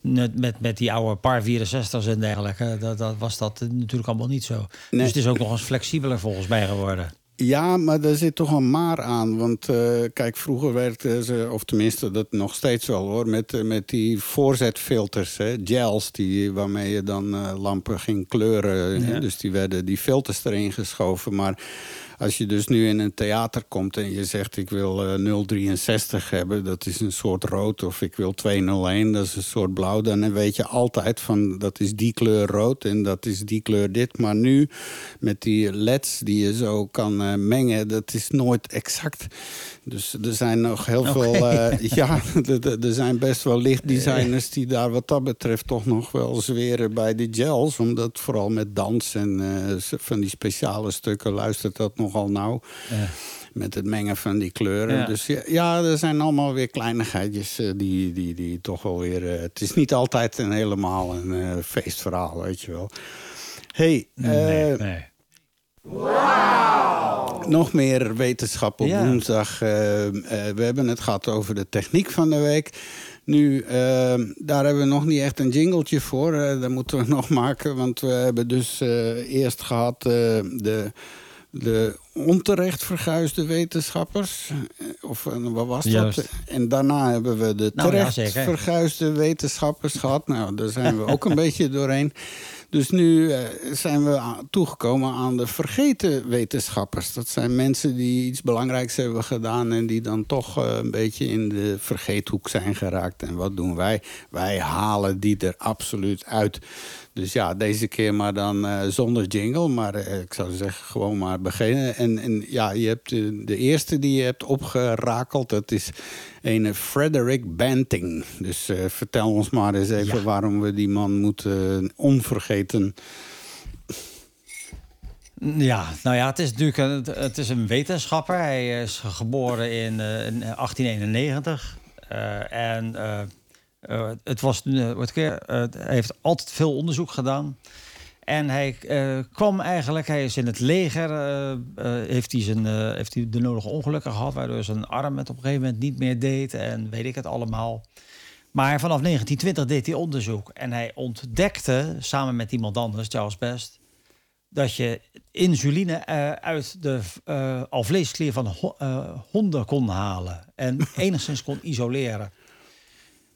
met, met die oude par 64's en dergelijke, dat, dat was dat natuurlijk allemaal niet zo. Nee. Dus het is ook nog eens flexibeler volgens mij geworden. Ja, maar er zit toch een maar aan. Want uh, kijk, vroeger werkten ze, of tenminste dat nog steeds wel hoor, met, uh, met die voorzetfilters, hè, gels, die, waarmee je dan uh, lampen ging kleuren. Ja. Dus die werden die filters erin geschoven. Maar als je dus nu in een theater komt en je zegt ik wil uh, 063 hebben, dat is een soort rood, of ik wil 201, dat is een soort blauw, dan weet je altijd van dat is die kleur rood en dat is die kleur dit. Maar nu met die leds die je zo kan uh, mengen, dat is nooit exact. Dus er zijn nog heel okay. veel. Uh, ja, er zijn best wel lichtdesigners die daar wat dat betreft toch nog wel zweren bij die gels. Omdat vooral met dans en uh, van die speciale stukken luistert dat nogal nauw. Ja. Met het mengen van die kleuren. Ja. Dus ja, ja, er zijn allemaal weer kleinigheidjes uh, die, die, die toch wel weer. het is niet altijd een helemaal een feestverhaal, weet je wel. hey, nee, nee. Wow. Nog meer wetenschap op ja. woensdag. Uh, uh, we hebben het gehad over de techniek van de week. Nu, uh, daar hebben we nog niet echt een jingletje voor. dat moeten we nog maken. Want we hebben dus eerst gehad de, de onterecht verguisde wetenschappers. Eh, Of eh, wat was Juist. dat? En daarna hebben we de Nou ja, terecht zeker. verguisde wetenschappers gehad. Nou, daar zijn we ook een beetje doorheen. Dus nu eh, zijn we toegekomen aan de vergeten wetenschappers. Dat zijn mensen die iets belangrijks hebben gedaan... en die dan toch eh, een beetje in de vergeethoek zijn geraakt. En wat doen wij? Wij halen die er absoluut uit. Dus ja, deze keer maar dan eh, zonder jingle. Maar eh, ik zou zeggen, gewoon maar beginnen. En, en ja, je hebt eh, de eerste die je hebt opgerakeld... dat is een Frederick Banting. Dus vertel ons maar eens even Ja. waarom we die man moeten onvergeten... Ja, nou ja, het is natuurlijk een, het is een wetenschapper. Hij is geboren in, in 1891. Eh, en eh, het was, eh, wat keer, eh, hij heeft altijd veel onderzoek gedaan. En hij kwam eigenlijk, hij is in het leger, heeft, hij zijn, heeft hij de nodige ongelukken gehad, waardoor zijn arm het op een gegeven moment niet meer deed en weet ik het allemaal. Maar vanaf 1920 deed hij onderzoek en hij ontdekte samen met iemand anders, Charles Best, dat je insuline uit de eh alvleesklier van ho- honden kon halen en enigszins kon isoleren.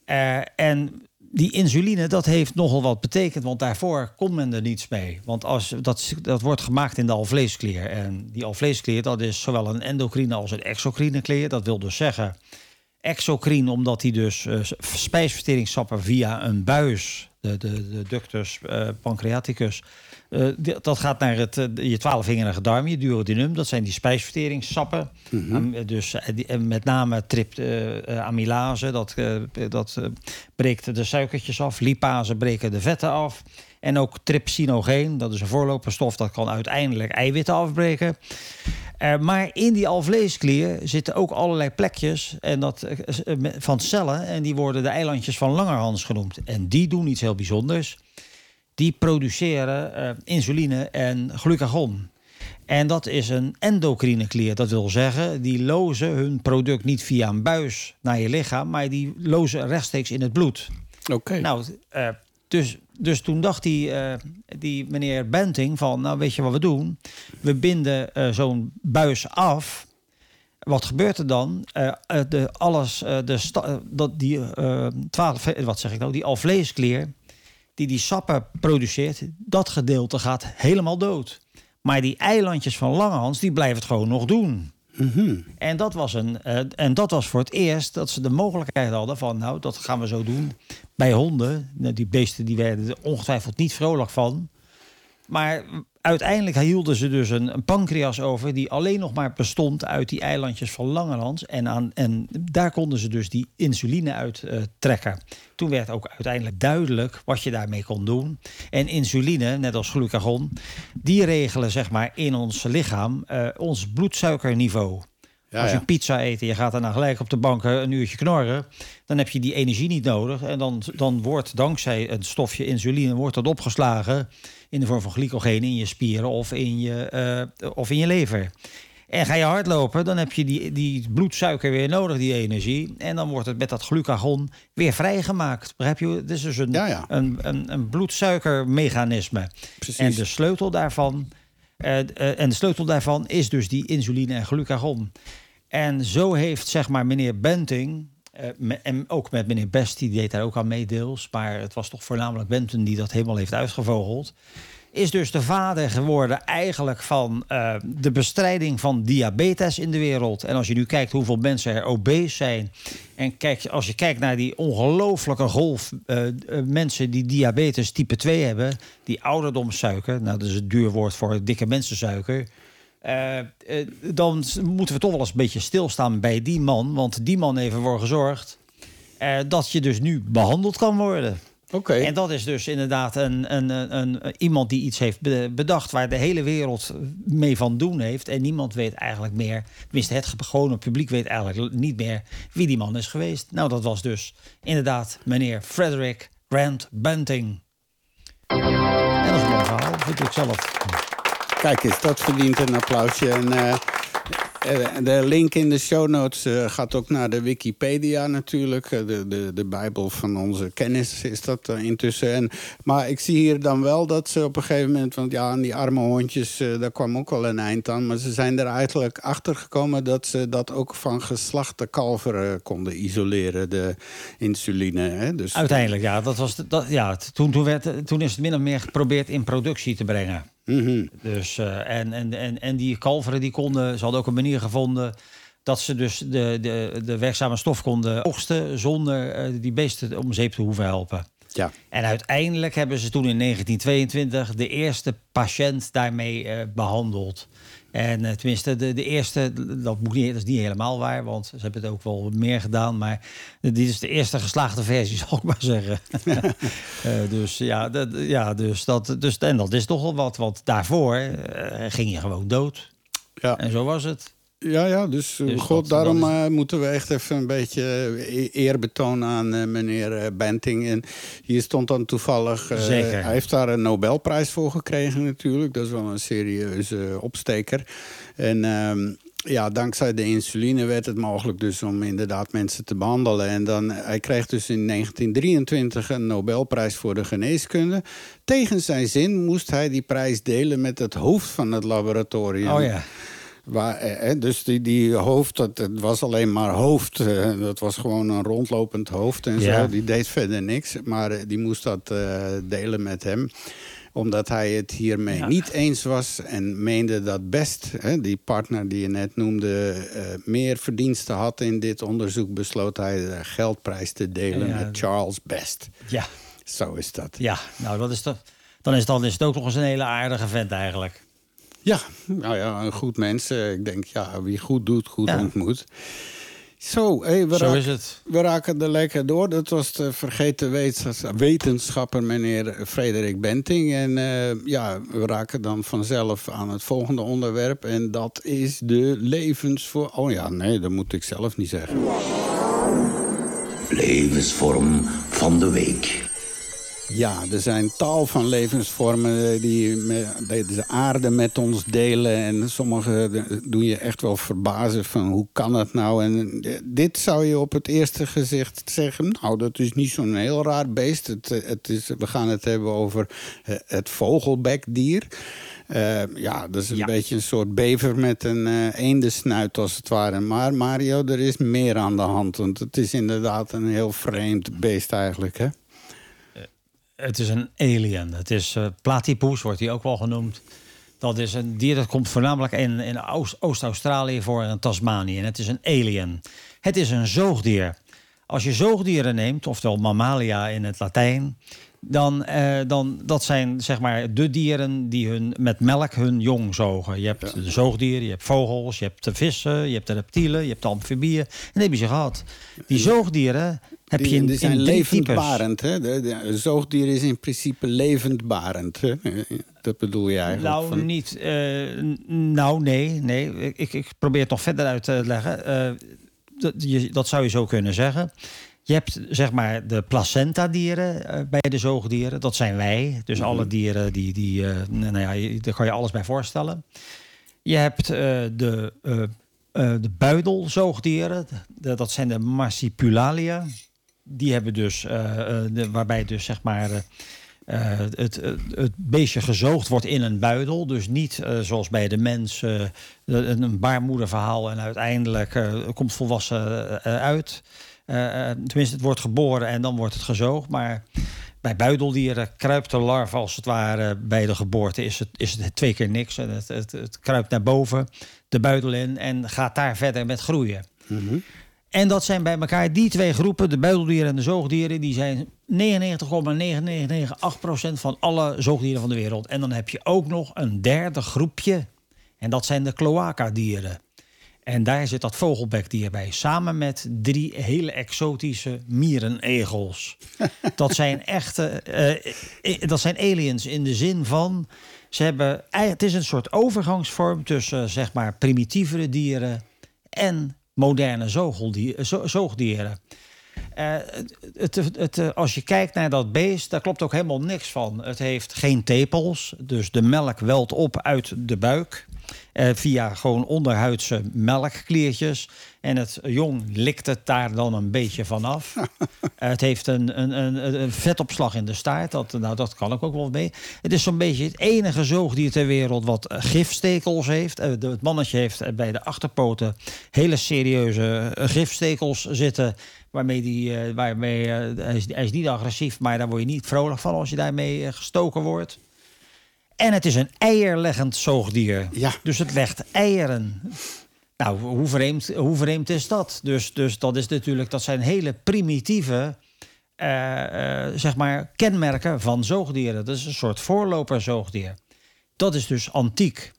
Eh, en die insuline, dat heeft nogal wat betekend, want daarvoor kon men er niets mee. Want als, dat, dat wordt gemaakt in de alvleesklier. En die alvleesklier, dat is zowel een endocrine als een exocrine klier. Dat wil dus zeggen, exocrine, omdat die dus eh, spijsverteringssappen via een buis, de, de, de ductus eh, pancreaticus, eh, dat gaat naar het, eh, je twaalfvingerige darm, je duodenum. Dat zijn die spijsverteringssappen. Am- dus eh, die- met name tryptamylase, dat, dat breekt de suikertjes af. Lipase breken de vetten af. En ook trypsinogeen, dat is een voorloperstof, dat kan uiteindelijk eiwitten afbreken. Maar in die alvleesklier zitten ook allerlei plekjes en dat, van cellen. En die worden de eilandjes van Langerhans genoemd. En die doen iets heel bijzonders. Die produceren eh, insuline en glucagon. En dat is een endocrine klier. Dat wil zeggen, die lozen hun product niet via een buis naar je lichaam, maar die lozen rechtstreeks in het bloed. Oké. Nou, eh, dus, dus toen dacht die, eh, die meneer Benting van, nou weet je wat we doen? We binden zo'n buis af. Wat gebeurt er dan? De, alles, de sta- dat die eh 12, eh, wat zeg ik nou, die alvleesklier, die die sappen produceert, dat gedeelte gaat helemaal dood. Maar die eilandjes van Langehans, die blijven het gewoon nog doen. En dat, was een, eh, en dat was voor het eerst dat ze de mogelijkheid hadden van, nou, dat gaan we zo doen bij honden. Nou, Die beesten die werden er ongetwijfeld niet vrolijk van. Maar uiteindelijk hielden ze dus een, een pancreas over die alleen nog maar bestond uit die eilandjes van Langerhans. En, aan, en daar konden ze dus die insuline uit eh, trekken. Toen werd ook uiteindelijk duidelijk wat je daarmee kon doen. En insuline, net als glucagon, die regelen zeg maar in ons lichaam eh, ons bloedsuikerniveau. Ja, Als je ja. pizza eet en je gaat daarna gelijk op de bank eh, een uurtje knorren, dan heb je die energie niet nodig. En dan, dan wordt dankzij het stofje insuline wordt dat opgeslagen in de vorm van glycogeen in je spieren of in je, eh, of in je lever. En ga je hardlopen, dan heb je die, die bloedsuiker weer nodig, die energie. En dan wordt het met dat glucagon weer vrijgemaakt. Begrijp je? Het is dus een, Ja, ja. een, een, een bloedsuikermechanisme. Precies. En de sleutel daarvan, eh, eh, en de sleutel daarvan is dus die insuline en glucagon. En zo heeft zeg maar meneer Benting, eh, en ook met meneer Best, die deed daar ook aan mee deels, maar het was toch voornamelijk Benton die dat helemaal heeft uitgevogeld. Is dus de vader geworden eigenlijk van eh, de bestrijding van diabetes in de wereld. En als je nu kijkt hoeveel mensen er obese zijn. En kijk, als je kijkt naar die ongelooflijke golf eh, mensen die diabetes type 2 hebben. Die ouderdomssuiker, nou dat is het duur woord voor dikke mensensuiker. Eh, eh, dan moeten we toch wel eens een beetje stilstaan bij die man. Want die man heeft ervoor gezorgd eh, dat je dus nu behandeld kan worden. Oké. En dat is dus inderdaad een, een, een, een- iemand die iets heeft be- bedacht waar de hele wereld mee van doen heeft. En niemand weet eigenlijk meer, tenminste het ge- gewone publiek weet eigenlijk niet meer wie die man is geweest. Nou, dat was dus inderdaad meneer Frederick Grant Banting. En dat is een mooi verhaal, vind ik zelf. Kijk eens, dat verdient een applausje. En, eh, Eh, De link in de show notes eh, gaat ook naar de Wikipedia natuurlijk. De, de, de Bijbel van onze kennis is dat intussen. En, maar ik zie hier dan wel dat ze op een gegeven moment... want ja, aan die arme hondjes, daar kwam ook wel een eind aan... maar ze zijn er eigenlijk achter gekomen... dat ze dat ook van geslachte kalveren konden isoleren, de insuline. Hè? Dus, Uiteindelijk, ja. Dat was, dat, ja toen, toen, werd, toen is het min of meer geprobeerd in productie te brengen. Mhm. Dus, eh, en, en, en, en die kalveren die konden, ze hadden ook een manier gevonden dat ze dus de, de, de werkzame stof konden oogsten zonder eh, die beesten om zeep te hoeven helpen. Ja. En uiteindelijk hebben ze toen in 1922 de eerste patiënt daarmee eh, behandeld. En eh, tenminste, de, de eerste, dat, moet niet, dat is niet helemaal waar, want ze hebben het ook wel meer gedaan. Maar dit is de eerste geslaagde versie, zal ik maar zeggen. Eh, dus ja, dat, ja dus dat, dus, en dat is toch wel wat, want daarvoor eh, ging je gewoon dood. Ja. En zo was het. Ja, ja, dus, eh, Dus God, daarom eh, moeten we echt even een beetje eh, eer betonen aan meneer Banting. En hier stond dan toevallig... Zeker. Hij heeft daar een Nobelprijs voor gekregen natuurlijk. Dat is wel een serieuze opsteker. En... ehm, ja, dankzij de insuline werd het mogelijk dus om inderdaad mensen te behandelen. En dan, hij kreeg dus in 1923 een Nobelprijs voor de geneeskunde. Tegen zijn zin moest hij die prijs delen met het hoofd van het laboratorium. Oh ja. Waar, eh, eh, dus die, die hoofd, dat, het was alleen maar hoofd. eh, dat was gewoon een rondlopend hoofd en Ja. zo. Die deed verder niks. Maar die moest dat delen met hem omdat hij het hiermee Ja. niet eens was en meende dat Best, hè, die partner die je net noemde, meer verdiensten had in dit onderzoek, besloot hij de geldprijs te delen Ja. met Charles Best. Ja, Zo is dat. ja. nou dat is toch, dan, is, dan is het ook nog eens een hele aardige vent eigenlijk. Ja, nou ja, een goed mens. Eh, Ik denk, ja, wie goed doet, goed Ja. ontmoet. Zo, hey, we, Zo raken, is het. we raken er lekker door. Dat was de vergeten wetens- wetenschapper meneer Frederik Benting. En eh, ja, we raken dan vanzelf aan het volgende onderwerp. En dat is de levensvoor... Oh ja, nee, dat moet ik zelf niet zeggen. Levensvorm van de week. Ja, er zijn tal van levensvormen eh, die de aarde met ons delen. En sommige eh, doen je echt wel verbazen van hoe kan dat nou? En eh, dit zou je op het eerste gezicht zeggen... nou, dat is niet zo'n heel raar beest. Het, het is, we gaan het hebben over het vogelbekdier. Ja, dat is een Ja. beetje een soort bever met een eendensnuit als het ware. Maar Mario, er is meer aan de hand. Want het is inderdaad een heel vreemd beest eigenlijk, hè? Het is een alien. Het is eh platypus, wordt hij ook wel genoemd. Dat is een dier dat komt voornamelijk in, in Oost- Oost-Australië voor en Tasmanië. En het is een alien. Het is een zoogdier. Als je zoogdieren neemt, oftewel mammalia in het Latijn... dan, eh, dan dat zijn zeg maar de dieren die hun, met melk hun jong zogen. Je hebt de zoogdieren, je hebt vogels, je hebt de vissen... je hebt de reptielen, je hebt de amfibieën. En dat heb je ze gehad. Die zoogdieren heb Die, je in, die zijn in levendbarend. Hè? De, zoogdier is in principe levendbarend. Hè? Dat bedoel je eigenlijk. Nou, van- niet. eh, nou, nee. nee. Ik, ik probeer het nog verder uit te leggen. Eh, dat, je, dat zou je zo kunnen zeggen. Je hebt zeg maar de placenta-dieren eh, bij de zoogdieren. Dat zijn wij. Dus alle dieren die. die eh, nou ja, daar kan je alles bij voorstellen. Je hebt eh, de, eh, de buidelzoogdieren. De- dat zijn de Marsupialia. Die hebben dus. de, waarbij dus zeg maar. het, het, beestje gezoogd wordt in een buidel. Dus niet zoals bij de mens een, baarmoederverhaal en uiteindelijk komt volwassen uit. Eh, eh, tenminste, het wordt geboren en dan wordt het gezoogd. Maar bij buideldieren kruipt de larve als het ware bij de geboorte. Is het, is het twee keer niks. Het, het, het kruipt naar boven, de buidel in en gaat daar verder met groeien. En dat zijn bij elkaar die twee groepen, de buideldieren en de zoogdieren, die zijn 99,9998% van alle zoogdieren van de wereld. En dan heb je ook nog een derde groepje. En dat zijn de cloacadieren. En daar zit dat vogelbekdier bij. Samen met drie hele exotische mierenegels. dat zijn echte. eh, eh, dat zijn aliens in de zin van. Ze hebben, het is een soort overgangsvorm tussen zeg maar primitievere dieren en moderne zoogdieren. zo- zoogdieren. Eh, het, het, het, eh, als je kijkt naar dat beest, daar klopt ook helemaal niks van. Het heeft geen tepels, dus de melk welt op uit de buik. Eh, via gewoon onderhuidse melkkliertjes. En het jong likt het daar dan een beetje vanaf. Eh, het heeft een, een, een, een vetopslag in de staart. Dat, nou, dat kan ik ook wel mee. Het is zo'n beetje het enige zoogdier ter wereld wat eh, gifstekels heeft. De- Het mannetje heeft bij de achterpoten hele serieuze gifstekels zitten. Waarmee die, waarmee, hij, is, hij is niet agressief, maar daar word je niet vrolijk van als je daarmee gestoken wordt. En het is een eierleggend zoogdier. Ja. Dus het legt eieren. Nou, hoe vreemd, hoe vreemd is dat? Dus, dus dat is natuurlijk, dat zijn hele primitieve eh, eh, zeg maar, kenmerken van zoogdieren. Dat is een soort voorloperzoogdier. Dat is dus antiek.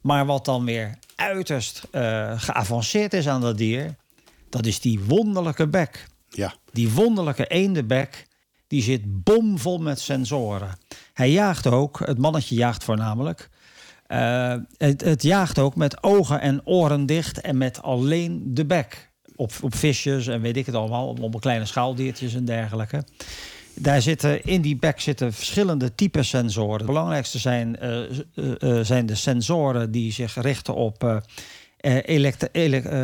Maar wat dan weer uiterst eh, geavanceerd is aan dat dier, dat is die wonderlijke bek. Ja. Die wonderlijke eendenbek, die zit bomvol met sensoren. Hij jaagt ook, het mannetje jaagt voornamelijk. eh, het, het jaagt ook met ogen en oren dicht en met alleen de bek. Op, op visjes en weet ik het allemaal, op, kleine schaaldiertjes en dergelijke. Daar zitten, in die bek zitten verschillende typen sensoren. Het belangrijkste zijn, eh, eh, zijn de sensoren die zich richten op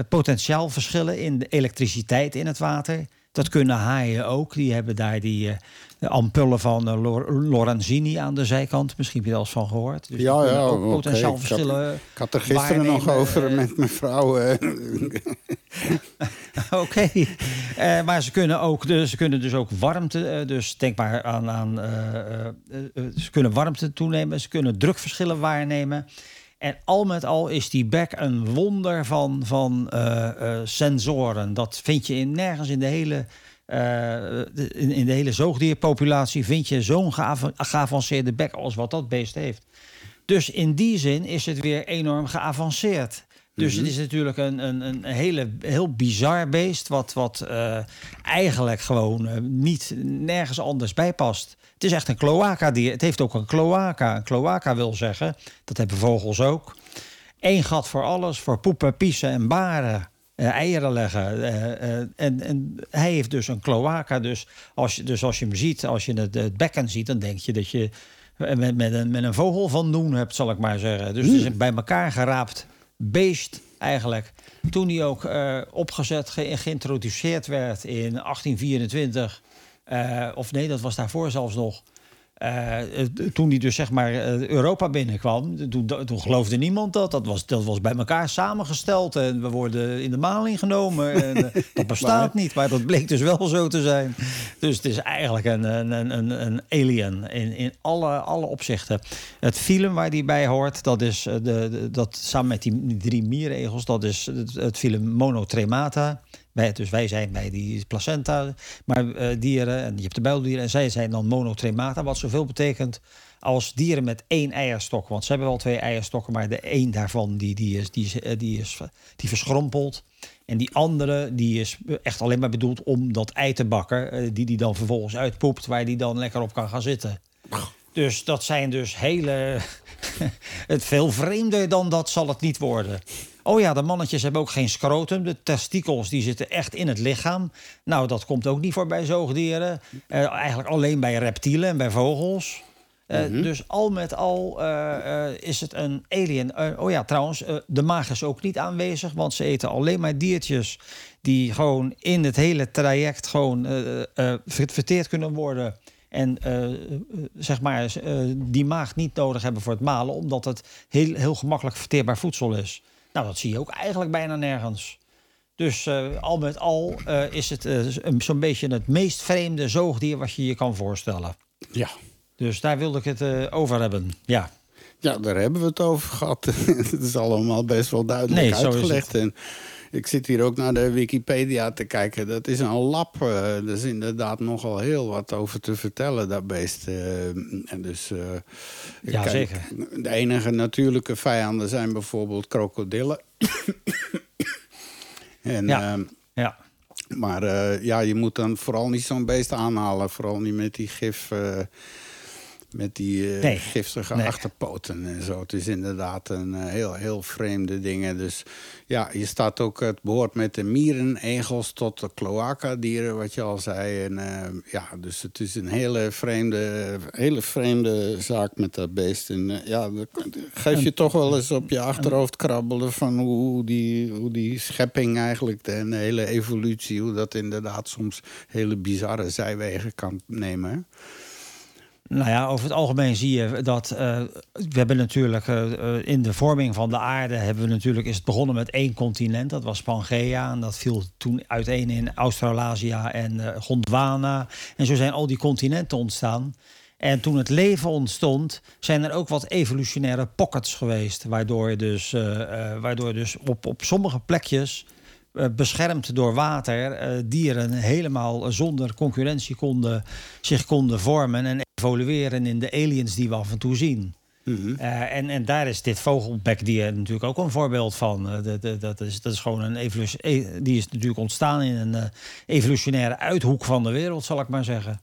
potentiaalverschillen in de elektriciteit in het water. Dat kunnen haaien ook. Die hebben daar die eh, ampullen van Lor- Lorenzini aan de zijkant. Misschien heb je al eens van gehoord. Dus Ja, ja, ook oké. potentiaalverschillen. Ik had er gisteren nog over eh, met mijn vrouw. Oké, maar ze kunnen, ook, dus, ze kunnen dus ook warmte, dus denk maar aan, aan ze kunnen warmte toenemen, ze kunnen drukverschillen waarnemen. En al met al is die bek een wonder van, van eh, eh, sensoren. Dat vind je in, nergens in de hele, eh, in, in de hele zoogdierpopulatie vind je zo'n geava- geavanceerde bek als wat dat beest heeft. Dus in die zin is het weer enorm geavanceerd. Dus het is natuurlijk een, een, een hele, heel bizar beest... wat, wat eh, eigenlijk gewoon eh, niet nergens anders bij past. Het is echt een cloaca-dier. Het heeft ook een cloaca. Een cloaca wil zeggen, dat hebben vogels ook... één gat voor alles, voor poepen, piezen en baren. eh, eieren leggen. en, en hij heeft dus een cloaca. Dus als je, dus als je hem ziet, als je het, het bekken ziet... dan denk je dat je met, met, een, met een vogel van doen hebt, zal ik maar zeggen. Dus het is een bij elkaar geraapt beest eigenlijk. Toen hij ook eh, opgezet, ge- geïntroduceerd werd in 1824... eh, of nee, dat was daarvoor zelfs nog... Eh, toen hij dus zeg maar eh, Europa binnenkwam, toen, toen geloofde niemand dat. Dat was, dat was bij elkaar samengesteld en we worden in de maling genomen. En, eh, dat bestaat niet, maar dat bleek dus wel zo te zijn. Dus het is eigenlijk een, een, een, een- alien in, in alle, alle opzichten. Het film waar die bij hoort, dat is de, de- dat samen met die, die drie mieregels, dat is het, het film Monotremata. Dus wij zijn bij die placenta, maar eh, dieren, en je hebt de buildieren, en zij zijn dan monotremata, wat zoveel betekent als dieren met één eierstok. Want ze hebben wel twee eierstokken, maar de één daarvan die, die, is, die, is, eh, die, is, die verschrompelt. En die andere die is echt alleen maar bedoeld om dat ei te bakken, eh, die die dan vervolgens uitpoept, waar die dan lekker op kan gaan zitten. Dus dat zijn dus hele. het veel vreemder dan dat zal het niet worden. Oh ja, de mannetjes hebben ook geen scrotum. De testikels die zitten echt in het lichaam. Nou, dat komt ook niet voor bij zoogdieren. Eh, eigenlijk alleen bij reptielen en bij vogels. Eh, Dus al met al eh, is het een alien. Oh ja, trouwens, de maag is ook niet aanwezig, want ze eten alleen maar diertjes die gewoon in het hele traject gewoon ver- verteerd kunnen worden. En zeg maar, die maag niet nodig hebben voor het malen, omdat het heel, heel gemakkelijk verteerbaar voedsel is. Nou, dat zie je ook eigenlijk bijna nergens. Dus eh, al met al eh, is het eh, zo'n beetje het meest vreemde zoogdier wat je je kan voorstellen. Ja. Dus daar wilde ik het over hebben. Ja. ja, daar hebben we het over gehad. Het is allemaal best wel duidelijk Nee, zo is uitgelegd. En ik zit hier ook naar de Wikipedia te kijken. Dat is een lab. eh, er is inderdaad nogal heel wat over te vertellen, dat beest. eh, en dus, eh, Ja, kijk, zeker. De enige natuurlijke vijanden zijn bijvoorbeeld krokodillen. en, Ja. ehm, ja. maar ja, je moet dan vooral niet zo'n beest aanhalen. Vooral niet met die gif. Met die eh, Nee. giftige Nee. achterpoten en zo. Het is inderdaad een eh, heel, heel vreemde dingen. Dus ja, je staat ook, het behoort met de mieren, egels tot de cloaca-dieren, wat je al zei. En eh, ja, dus het is een hele vreemde, hele vreemde zaak met dat beest. En ja, dat geeft je toch wel eens op je achterhoofd krabbelen van hoe die, hoe die schepping eigenlijk, de, de hele evolutie, hoe dat inderdaad soms hele bizarre zijwegen kan nemen. Nou ja, over het algemeen zie je dat eh, we hebben natuurlijk eh, eh, in de vorming van de aarde hebben we natuurlijk is het begonnen met één continent, dat was Pangea en dat viel toen uiteen in Australazië en Gondwana en zo zijn al die continenten ontstaan. En toen het leven ontstond, zijn er ook wat evolutionaire pockets geweest, waardoor dus, waardoor dus op, op sommige plekjes beschermd door water eh, dieren helemaal zonder concurrentie konden, zich konden vormen en evolueren in de aliens die we af en toe zien. Eh, en, en daar is dit vogelbekdier natuurlijk ook een voorbeeld van. Eh, de- de- dat, is, dat is gewoon een evolutie, e- die is natuurlijk ontstaan in een eh, evolutionaire uithoek van de wereld, zal ik maar zeggen.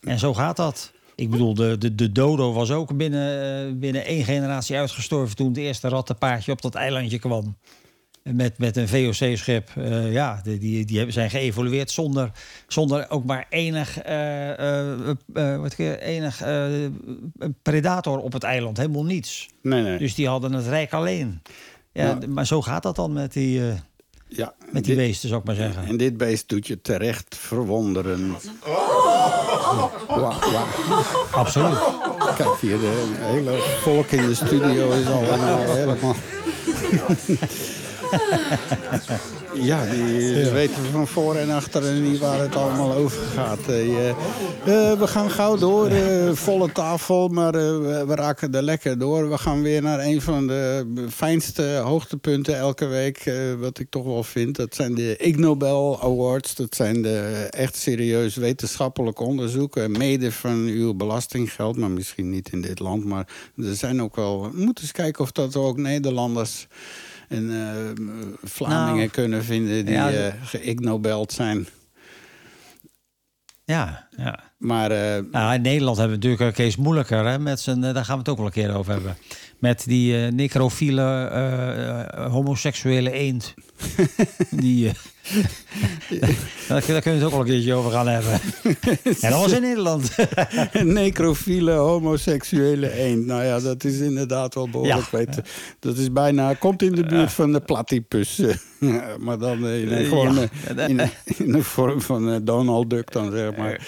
En zo gaat dat. Ik bedoel, de, de, de dodo was ook binnen, eh, binnen één generatie uitgestorven toen het eerste rattenpaardje op dat eilandje kwam. Met, met een VOC-schip. Eh, ja, die, die, die hebben- zijn geëvolueerd zonder, zonder ook maar enig, eh, eh, eh, wat, enig eh, predator op het eiland. Helemaal niets. Nee, nee. Dus die hadden het rijk alleen. Ja, Maar zo gaat dat dan met die, eh, ja, met die dit- beesten, zou ik maar zeggen. En dit beest doet je terecht verwonderen. Wauw. Absoluut. Kijk hier, de hele volk in de studio is al helemaal... Ja, die weten van voor en achter en niet waar het allemaal over gaat. Eh, eh, we gaan gauw door, eh, volle tafel, maar we, raken er lekker door. We gaan weer naar een van de fijnste hoogtepunten elke week, wat ik toch wel vind. Dat zijn de Ig Nobel Awards. Dat zijn de echt serieus wetenschappelijke onderzoeken, mede van uw belastinggeld, maar misschien niet in dit land. Maar er zijn ook wel, we moeten eens kijken of dat ook Nederlanders en eh, Vlamingen Nou, kunnen vinden die ja, eh geïgnobeld zijn. Ja, ja. Maar eh, Nou, in Nederland hebben we natuurlijk een Kees moeilijker. Hè, met zijn, daar gaan we het ook wel een keer over hebben. Met die eh, necrofiele eh, eh, homoseksuele eend. die, eh, daar, kun- daar kunnen we het ook wel een keertje over gaan hebben. en dat was in Nederland. een necrofiele homoseksuele eend. Nou ja, dat is inderdaad wel behoorlijk Ja. Dat is bijna, komt in de buurt van de platypus. maar dan in, een, gewoon, Ja. in, de vorm van Donald Duck dan, zeg maar.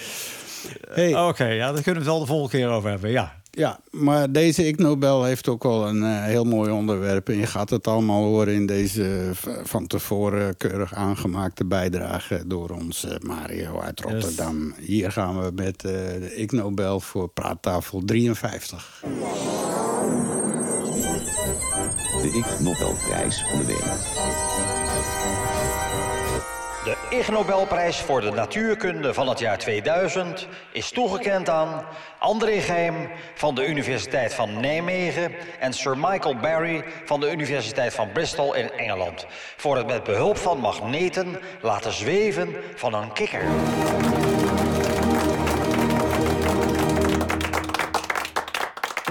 Hey, Oké, ja, daar kunnen we het wel de volgende keer over hebben. Ja. Ja, maar deze Ig Nobel heeft ook wel een eh, heel mooi onderwerp. En je gaat het allemaal horen in deze eh, van tevoren keurig aangemaakte bijdrage door ons eh, Mario uit Rotterdam. Hier gaan we met eh, de Ig Nobel voor praattafel 53. De Ig Nobelprijs van de week. De Ig Nobelprijs voor de natuurkunde van het jaar 2000 is toegekend aan André Geim van de Universiteit van Nijmegen en Sir Michael Barry van de Universiteit van Bristol in Engeland voor het met behulp van magneten laten zweven van een kikker.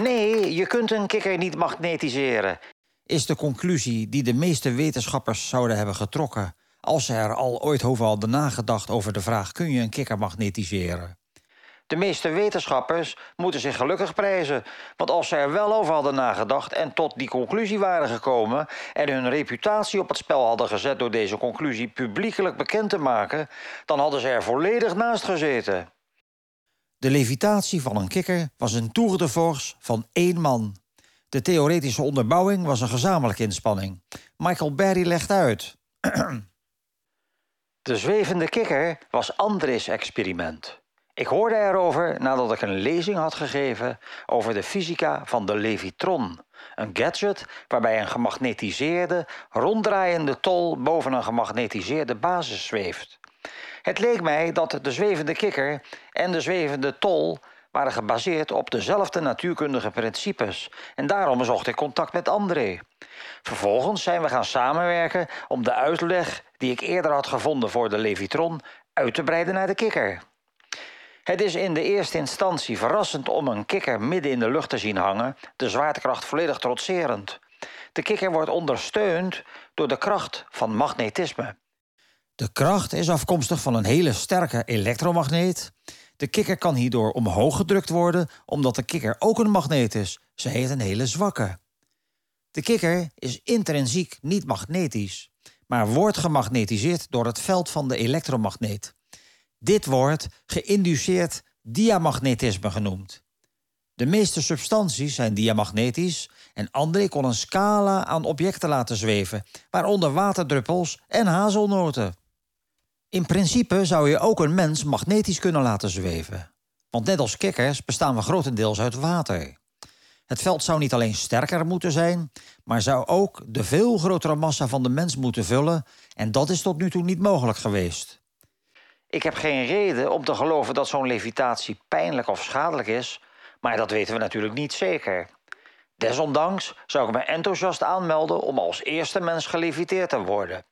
Nee, je kunt een kikker niet magnetiseren. Is de conclusie die de meeste wetenschappers zouden hebben getrokken als ze er al ooit over hadden nagedacht over de vraag: kun je een kikker magnetiseren? De meeste wetenschappers moeten zich gelukkig prijzen. Want als ze er wel over hadden nagedacht en tot die conclusie waren gekomen en hun reputatie op het spel hadden gezet door deze conclusie publiekelijk bekend te maken, dan hadden ze er volledig naast gezeten. De levitatie van een kikker was een tour de force van één man. De theoretische onderbouwing was een gezamenlijke inspanning. Michael Berry legt uit. De zwevende kikker was Andres' experiment. Ik hoorde erover nadat ik een lezing had gegeven over de fysica van de levitron. Een gadget waarbij een gemagnetiseerde, ronddraaiende tol boven een gemagnetiseerde basis zweeft. Het leek mij dat de zwevende kikker en de zwevende tol waren gebaseerd op dezelfde natuurkundige principes. En daarom zocht ik contact met André. Vervolgens zijn we gaan samenwerken om de uitleg die ik eerder had gevonden voor de levitron uit te breiden naar de kikker. Het is in de eerste instantie verrassend om een kikker midden in de lucht te zien hangen, de zwaartekracht volledig trotserend. De kikker wordt ondersteund door de kracht van magnetisme. De kracht is afkomstig van een hele sterke elektromagneet. De kikker kan hierdoor omhoog gedrukt worden, omdat de kikker ook een magneet is. Ze heeft een hele zwakke. De kikker is intrinsiek niet magnetisch, maar wordt gemagnetiseerd door het veld van de elektromagneet. Dit wordt geïnduceerd diamagnetisme genoemd. De meeste substanties zijn diamagnetisch en André kon een scala aan objecten laten zweven, waaronder waterdruppels en hazelnoten. In principe zou je ook een mens magnetisch kunnen laten zweven. Want net als kikkers bestaan we grotendeels uit water. Het veld zou niet alleen sterker moeten zijn, maar zou ook de veel grotere massa van de mens moeten vullen, en dat is tot nu toe niet mogelijk geweest. Ik heb geen reden om te geloven dat zo'n levitatie pijnlijk of schadelijk is, maar dat weten we natuurlijk niet zeker. Desondanks zou ik me enthousiast aanmelden om als eerste mens geleviteerd te worden.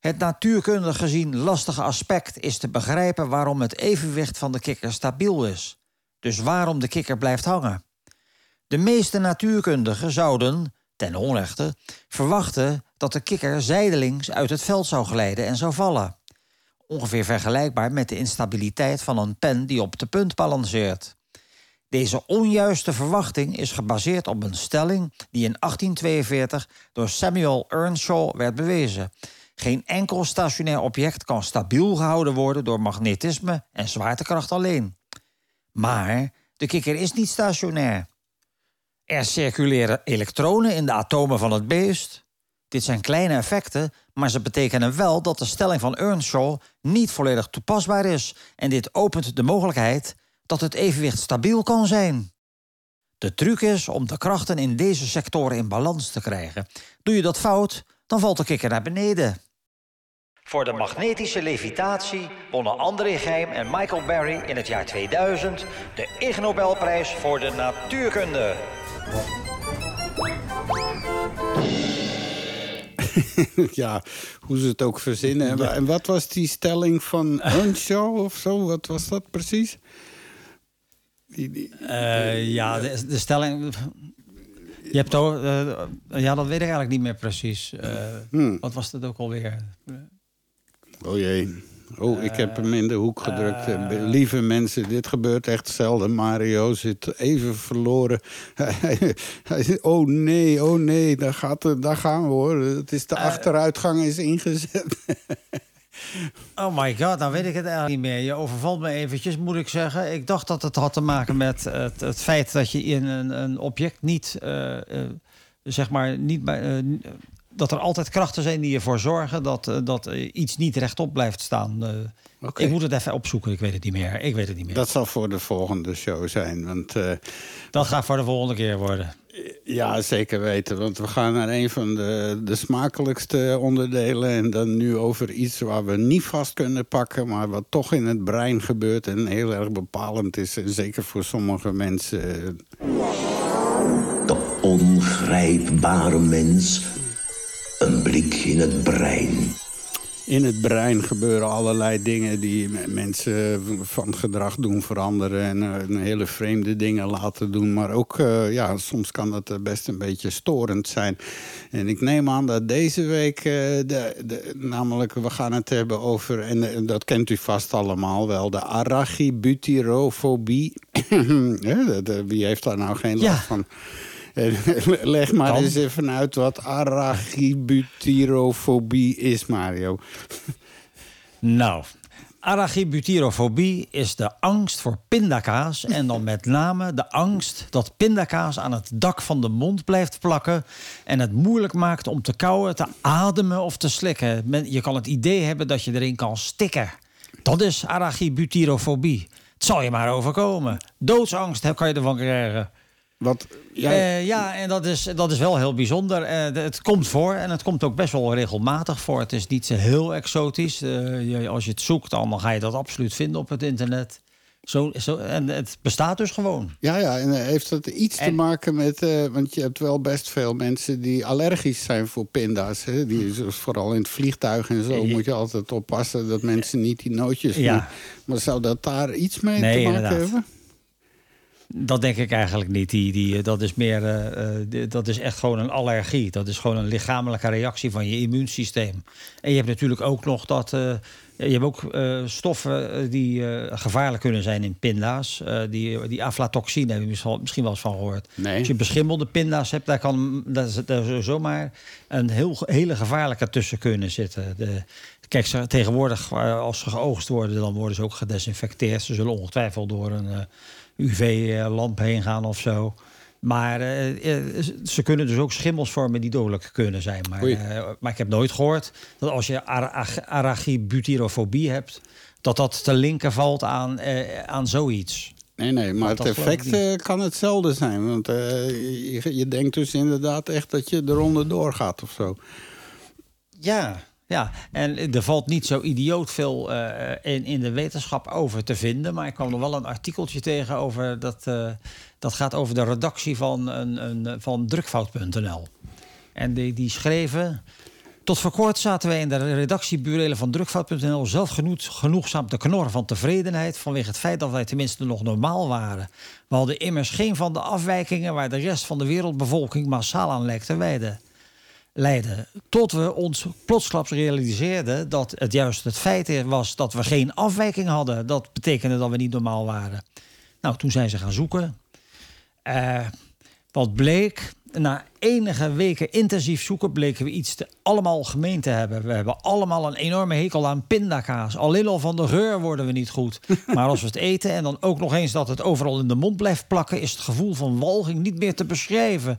Het natuurkundig gezien lastige aspect is te begrijpen waarom het evenwicht van de kikker stabiel is. Dus waarom de kikker blijft hangen. De meeste natuurkundigen zouden, ten onrechte, verwachten dat de kikker zijdelings uit het veld zou glijden en zou vallen. Ongeveer vergelijkbaar met de instabiliteit van een pen die op de punt balanceert. Deze onjuiste verwachting is gebaseerd op een stelling die in 1842 door Samuel Earnshaw werd bewezen. Geen enkel stationair object kan stabiel gehouden worden door magnetisme en zwaartekracht alleen. Maar de kikker is niet stationair. Er circuleren elektronen in de atomen van het beest. Dit zijn kleine effecten, maar ze betekenen wel dat de stelling van Earnshaw niet volledig toepasbaar is. En dit opent de mogelijkheid dat het evenwicht stabiel kan zijn. De truc is om de krachten in deze sectoren in balans te krijgen. Doe je dat fout, dan valt de kikker naar beneden. Voor de magnetische levitatie wonnen André Geim en Michael Berry in het jaar 2000 de Ig Nobelprijs voor de natuurkunde. ja, hoe ze het ook verzinnen. En wat was die stelling van Earnshaw of zo? Wat was dat precies? Uh, ja, de, de, stelling. Je hebt ook, uh, ja, dat weet ik eigenlijk niet meer precies. Uh, hmm. Wat was dat ook alweer? Oh jee. Oh, ik heb hem in de hoek gedrukt. Uh, Lieve mensen, dit gebeurt echt zelden. Mario zit even verloren. Hij oh nee, oh nee, daar, gaat, daar gaan we hoor. Het is de achteruitgang is ingezet. Oh my god, nou weet ik het eigenlijk niet meer. Je overvalt me eventjes, moet ik zeggen. Ik dacht dat het had te maken met het, het feit dat je in een, een object niet, uh, uh, zeg maar, niet bij, dat er altijd krachten zijn die ervoor zorgen dat, dat iets niet rechtop blijft staan. Okay. Ik moet het even opzoeken, ik weet het niet meer. Ik weet het niet meer. Dat zal voor de volgende show zijn. Want, dat gaat voor de volgende keer worden. Ja, zeker weten. Want we gaan naar een van de, de smakelijkste onderdelen. En dan nu over iets waar we niet vast kunnen pakken. Maar wat toch in het brein gebeurt. En heel erg bepalend is. En zeker voor sommige mensen. De ongrijpbare mens. Een blik in het brein in het brein gebeuren allerlei dingen die mensen van gedrag doen veranderen. En uh, hele vreemde dingen laten doen. Maar ook, uh, ja, soms kan dat best een beetje storend zijn. En ik neem aan dat deze week, uh, de, de, namelijk we gaan het hebben over, en dat kent u vast allemaal wel, de arachibutyrofobie. Wie heeft daar nou geen last van? Leg maar eens even uit wat arachibutyrofobie is, Mario. Nou, Arachibutyrofobie is de angst voor pindakaas. En dan met name de angst dat pindakaas aan het dak van de mond blijft plakken. En het moeilijk maakt om te kauwen, te ademen of te slikken. Je kan het idee hebben dat je erin kan stikken. Dat is arachibutyrofobie. Het zal je maar overkomen. Doodsangst kan je ervan krijgen. Wat, uh, ja, en dat is, dat is wel heel bijzonder. Uh, het komt voor en het komt ook best wel regelmatig voor. Het is niet heel exotisch. Uh, je, als je het zoekt, dan ga je dat absoluut vinden op het internet. Zo, zo, en het bestaat dus gewoon. Ja, ja, en eh, heeft dat iets te En- maken met... eh, want je hebt wel best veel mensen die allergisch zijn voor pinda's. Hè? Die, zoals vooral in het vliegtuig en zo moet je altijd oppassen... dat mensen niet die nootjes Ja. doen. Maar zou dat daar iets mee Nee, te maken inderdaad. hebben? Dat denk ik eigenlijk niet. Die, die, eh, dat, is meer, eh, eh, dat is echt gewoon een allergie. Dat is gewoon een lichamelijke reactie van je immuunsysteem. En je hebt natuurlijk ook nog dat. je hebt ook stoffen die gevaarlijk kunnen zijn in pinda's. Die, die aflatoxine heb je misschien- wel eens van gehoord. Nee. Als je beschimmelde pinda's hebt, daar kan daar, zomaar een heel, hele gevaarlijke tussen kunnen zitten. De, kijk, ze- tegenwoordig, als ze geoogst worden, dan worden ze ook gedesinfecteerd. Ze zullen ongetwijfeld door een UV-lamp heen gaan of zo. Maar eh, eh, ze kunnen dus ook schimmels vormen die dodelijk kunnen zijn. Maar, eh, maar ik heb nooit gehoord dat als je ara- arachibutyrofobie hebt... dat dat te linken valt aan, aan zoiets. Nee, nee, maar het effect kan hetzelfde zijn. Want je, je denkt dus inderdaad echt dat je eronder doorgaat of zo. Ja, ja, en er valt niet zo idioot veel eh, in, in de wetenschap over te vinden. Maar ik kwam nog wel een artikeltje tegen over dat. eh, dat gaat over de redactie van, een, een, van drukfout.nl. En die, die schreven. Tot voor kort zaten wij in de redactieburelen van drukfout.nl zelf genoeg, genoegzaam te knorren van tevredenheid vanwege het feit dat wij tenminste nog normaal waren. We hadden immers geen van de afwijkingen waar de rest van de wereldbevolking massaal aan lijkt te wijden leiden. Tot we ons plotsklaps realiseerden dat het juist het feit was dat we geen afwijking hadden. Dat betekende dat we niet normaal waren. Nou, toen zijn ze gaan zoeken. Eh, wat bleek, na enige weken intensief zoeken, bleken we iets te, allemaal gemeen te hebben. We hebben allemaal een enorme hekel aan pindakaas. Alleen al van de geur worden we niet goed. Maar als we het eten en dan ook nog eens dat het overal in de mond blijft plakken, is het gevoel van walging niet meer te beschrijven.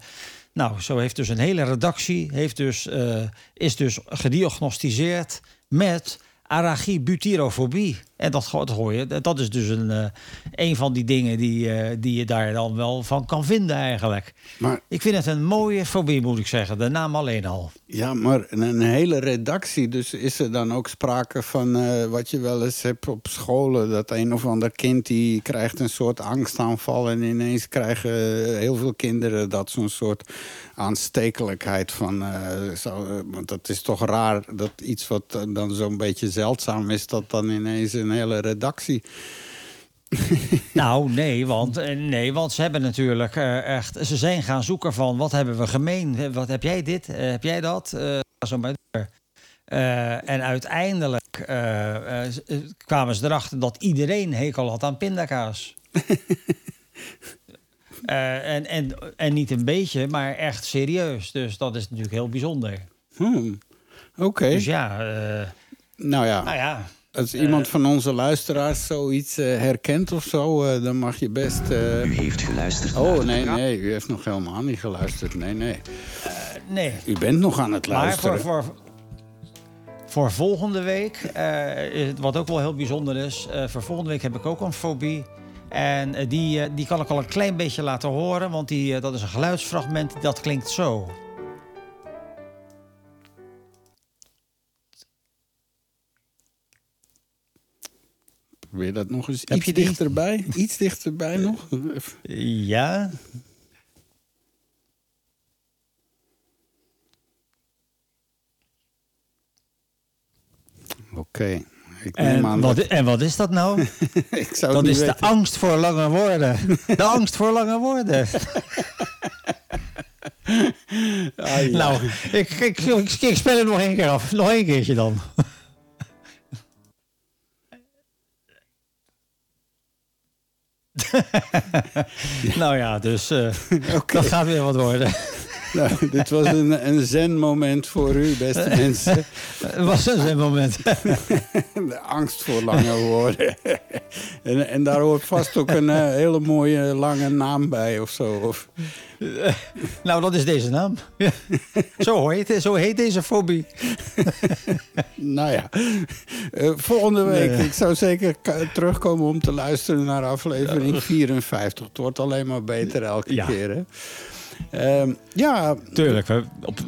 Nou, zo heeft dus een hele redactie heeft dus, eh, is dus gediagnosticeerd met arachibutyrofobie. En dat, dat hoor je. Dat is dus een, eh, een van die dingen die, eh, die je daar dan wel van kan vinden eigenlijk. Maar Ik vind het een mooie fobie, moet ik zeggen. De naam alleen al. Ja, maar een, hele redactie. Dus is er dan ook sprake van eh, wat je wel eens hebt op scholen... dat een of ander kind die krijgt een soort angstaanval... en ineens krijgen heel veel kinderen dat zo'n soort aanstekelijkheid van... zo, want dat is toch raar dat iets wat dan zo'n beetje zeldzaam is... dat dan ineens een hele redactie... Nou, nee, want, eh, nee, want ze hebben natuurlijk eh, echt... Ze zijn gaan zoeken van, wat hebben we gemeen? Wat heb jij dit? Eh, heb jij dat? Zo maar door. En uiteindelijk kwamen ze erachter dat iedereen hekel had aan pindakaas. En, en, en niet een beetje, maar echt serieus. Dus dat is natuurlijk heel bijzonder. Hmm, Oké, Dus ja, nou ja. nou ja. Als iemand van onze luisteraars zoiets eh, herkent of zo... eh, dan mag je best... eh, U heeft geluisterd Oh, nee, nee, u heeft nog helemaal niet geluisterd. Nee, nee. Nee, U bent nog aan het Maar luisteren. voor, voor, voor volgende week, eh, wat ook wel heel bijzonder is, eh, voor volgende week heb ik ook een fobie. En eh, die, eh, die kan ik al een klein beetje laten horen, want die, eh, dat is een geluidsfragment dat klinkt zo. Wil je dat nog eens Heb iets je die? dichterbij? Iets dichterbij nog? Ja. Oké. En wat, dat... en wat is dat nou? Ik zou Dat is de angst voor lange woorden. De angst voor lange woorden. Ah, ja. Nou, ik, ik, ik, ik spel het nog één keer af. Nog één keertje dan. nou ja, dus eh, dat gaat weer wat worden. Nou, dit was een, een zen-moment voor u, beste mensen. Het was een moment. De angst voor lange woorden. en, en daar hoort vast ook een eh, hele mooie lange naam bij of zo. Of, nou, dat is deze naam. Zo, heet, het- zo heet deze fobie. nou ja, Eh, volgende week. Nee. Ik zou zeker terugkomen om te luisteren naar aflevering 54. Het wordt alleen maar beter elke Ja. keer. Hè? Ehm, ja, Tuurlijk. Op,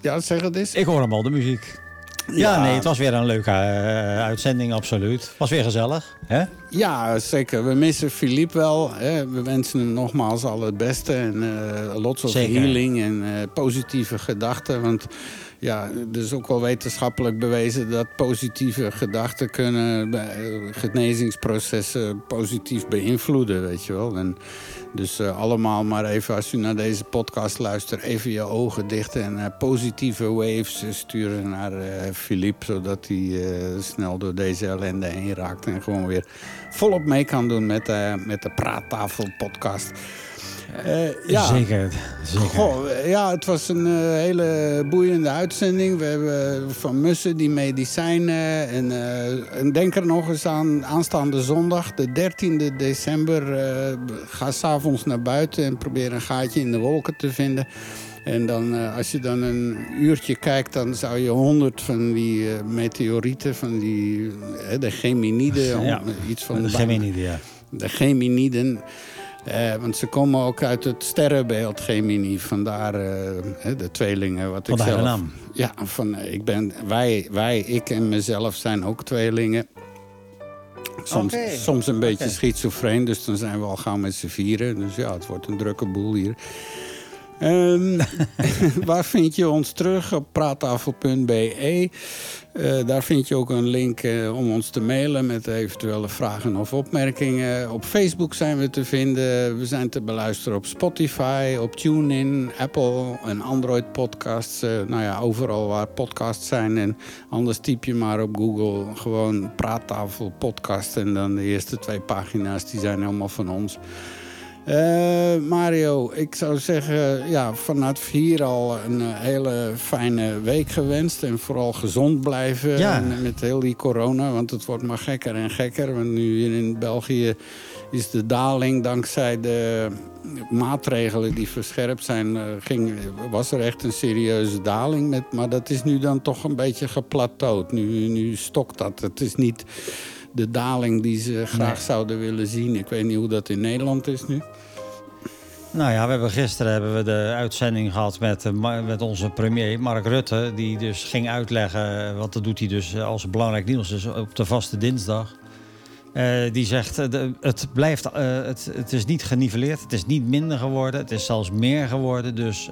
ja, zeg het eens. ik hoor hem al, de muziek. Ja, nee, het was weer een leuke eh, uitzending, absoluut. Was weer gezellig. Hè? Ja, zeker. We missen Philippe wel. Hè. We wensen hem nogmaals al het beste. En uh, lots of Zeker. healing en uh, positieve gedachten. Want ja, er is ook wel wetenschappelijk bewezen... dat positieve gedachten kunnen uh, genezingsprocessen positief beïnvloeden, weet je wel. En dus uh, allemaal maar even, als u naar deze podcast luistert... even je ogen dichten en positieve waves sturen naar Philippe... zodat hij snel door deze ellende heen raakt... en gewoon weer volop mee kan doen met, met de Praattafel podcast... Uh, ja. Zeker. zeker. Goh, ja, het was een uh, hele boeiende uitzending. We hebben van Mussen die medicijnen. En, uh, en denk er nog eens aan aanstaande zondag, de 13e december. ga s'avonds naar buiten en probeer een gaatje in de wolken te vinden. En dan, als je dan een uurtje kijkt, dan zou je honderd van die meteorieten, van die, de geminiden, ja, iets van de geminiden, ja. De geminiden. Uh, want ze komen ook uit het sterrenbeeld Gemini. Vandaar uh, de tweelingen. Wat Vandaar ik zelf, de naam. Ja, van, ik ben, wij, wij, ik en mezelf zijn ook tweelingen. Soms, okay. soms een beetje okay. schizofreen, dus dan zijn we al gauw met z'n vieren. Dus ja, het wordt een drukke boel hier. Um, waar vind je ons terug? Op praattafel.be. Uh, daar vind je ook een link uh, om ons te mailen met eventuele vragen of opmerkingen. Op Facebook zijn we te vinden. We zijn te beluisteren op Spotify, op TuneIn, Apple en Android podcasts. Uh, nou ja, overal waar podcasts zijn. En anders typ je maar op Google gewoon praattafel podcast. En dan de eerste twee pagina's, die zijn helemaal van ons. Uh, Mario, ik zou zeggen, ja, vanuit hier al een hele fijne week gewenst. En vooral gezond blijven ja. met heel die corona. Want het wordt maar gekker en gekker. Want nu hier in België is de daling dankzij de maatregelen die verscherpt zijn... Ging, was er echt een serieuze daling. Met, maar dat is nu dan toch een beetje geplateauwd. Nu, nu stokt dat. Het is niet de daling die ze graag nee. zouden willen zien. Ik weet niet hoe dat in Nederland is nu. Nou ja, we hebben gisteren hebben we de uitzending gehad met, uh, met onze premier Mark Rutte. Die dus ging uitleggen, want dat doet hij dus als belangrijk nieuws dus op de vaste dinsdag. Uh, die zegt, uh, de, het, blijft, het, het is niet geniveleerd, het is niet minder geworden, het is zelfs meer geworden. Dus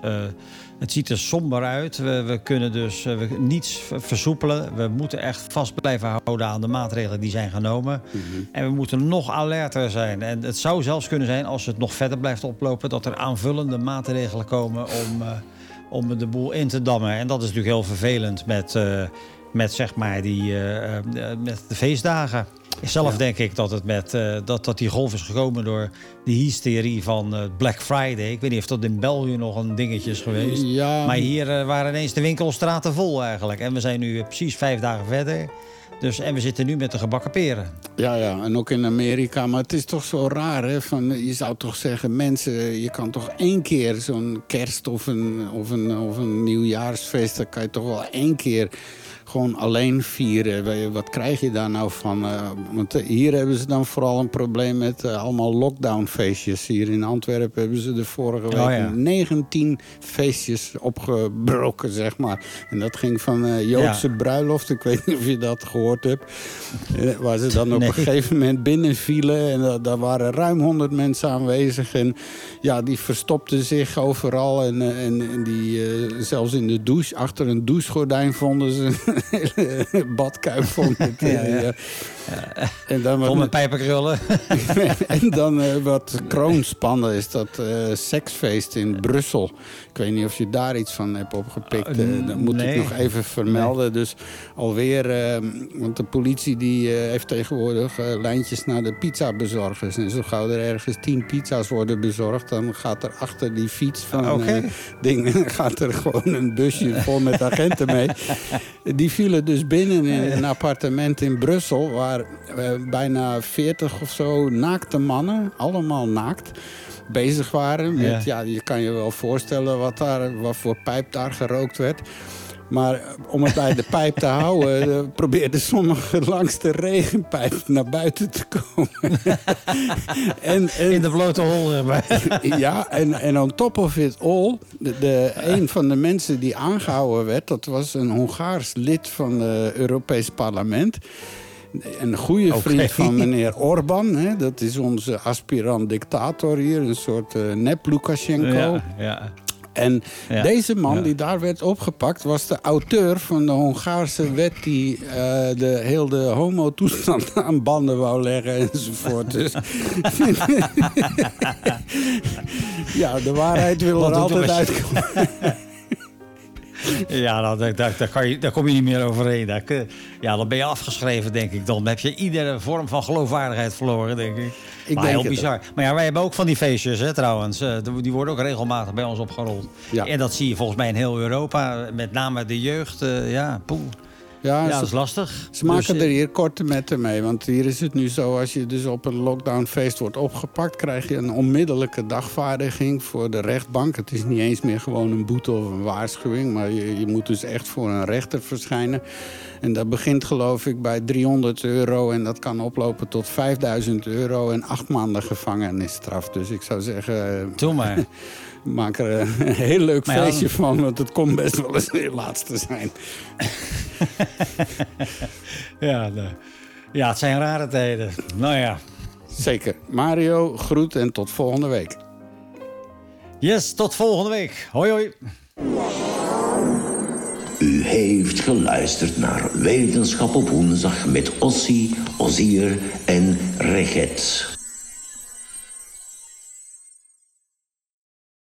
het ziet er somber uit. We, we kunnen dus we, niets versoepelen. We moeten echt vast blijven houden aan de maatregelen die zijn genomen. Mhm. Mm -hmm. En we moeten nog alerter zijn. En het zou zelfs kunnen zijn, als het nog verder blijft oplopen... dat er aanvullende maatregelen komen om, om de boel in te dammen. En dat is natuurlijk heel vervelend met, met, zeg maar die, met de feestdagen. Zelf ja. denk ik dat, het met, uh, dat, dat die golf is gekomen door de hysterie van uh, Black Friday. Ik weet niet of dat in België nog een dingetje is geweest. Ja. Maar hier uh, waren ineens de winkelstraten vol eigenlijk. En we zijn nu precies vijf dagen verder. Dus, en we zitten nu met de gebakken peren. Ja, ja, en ook in Amerika. Maar het is toch zo raar, hè? Van, je zou toch zeggen, mensen... je kan toch één keer zo'n kerst of een, of, een, of een nieuwjaarsfeest... dan kan je toch wel één keer gewoon alleen vieren. Wat krijg je daar nou van? Uh, want hier hebben ze dan vooral een probleem met uh, allemaal lockdownfeestjes. Hier in Antwerpen hebben ze de vorige week Oh, ja. 19 feestjes opgebroken, zeg maar. En dat ging van Joodse Ja. bruiloft. Ik weet niet of je dat gehoord hebt. Eh, waar ze dan op Nee. een gegeven moment binnenvielen. En da- daar waren ruim 100 mensen aanwezig. En ja, die verstopten zich overal. En, eh, en, en die eh, zelfs in de douche, achter een douchegordijn vonden ze hele badkuip vol met... eh, Ja, ja. Ja. En dan wat, met pijpenkrullen. en dan eh, wat kroonspannen is dat eh, seksfeest in Brussel. Ik weet niet of je daar iets van hebt opgepikt. Uh, Eh, dat moet nee. ik nog even vermelden. Dus alweer, eh, want de politie die eh, heeft tegenwoordig eh, lijntjes naar de pizzabezorgers. En zo gauw er ergens tien pizza's worden bezorgd... dan gaat er achter die fiets van Oké. eh, dingen gaat er gewoon een busje vol met agenten mee. Die vielen dus binnen in een appartement in Brussel... waar eh, bijna 40 of zo naakte mannen, allemaal naakt... bezig waren met, ja. je kan je wel voorstellen wat, daar, wat voor pijp daar gerookt werd... Maar eh, om het bij de pijp te houden, eh, probeerden sommigen langs de regenpijp naar buiten te komen. en, en, In de blote hol. ja, en, en on top of it all, de, de, een van de mensen die aangehouden werd, dat was een Hongaars lid van het Europees Parlement. Een goede vriend van meneer Orbán. Hè, dat is onze aspirant-dictator hier. Een soort eh, nep-Lukashenko. Ja, ja. En Ja. deze man Ja. die daar werd opgepakt... was de auteur van de Hongaarse wet... die eh, de, heel de homo-toestand aan banden wou leggen enzovoort. Dus, ja, de waarheid wil er altijd uitkomen. Ja, nou, daar, daar, daar, kan je, daar kom je niet meer overheen. Daar, ja, dan ben je afgeschreven, denk ik. Dan heb je iedere vorm van geloofwaardigheid verloren, denk ik. Ik maar denk heel het bizar. Maar ja, wij hebben ook van die feestjes, hè, trouwens. Eh, die worden ook regelmatig bij ons opgerold. Ja. En dat zie je volgens mij in heel Europa. Met name de jeugd. eh, ja, poeh. Ja, Ja, ze- dat is lastig. Ze maken Dus, eh, er hier korte metten mee. Want hier is het nu zo, als je dus op een lockdownfeest wordt opgepakt... krijg je een onmiddellijke dagvaardiging voor de rechtbank. Het is niet eens meer gewoon een boete of een waarschuwing... maar je, je moet dus echt voor een rechter verschijnen. En dat begint geloof ik bij 300 euro... en dat kan oplopen tot 5000 euro en acht maanden gevangenisstraf. Dus ik zou zeggen, eh, Doe maar. maak er eh, een heel leuk ja, feestje van... want het komt best wel eens weer laatste zijn. ja, de- ja, het zijn rare tijden. Nou ja. Zeker. Mario, groet en tot volgende week. Yes, tot volgende week. Hoi, hoi. U heeft geluisterd naar Wetenschap op woensdag met Ossie, Ozier en Reget.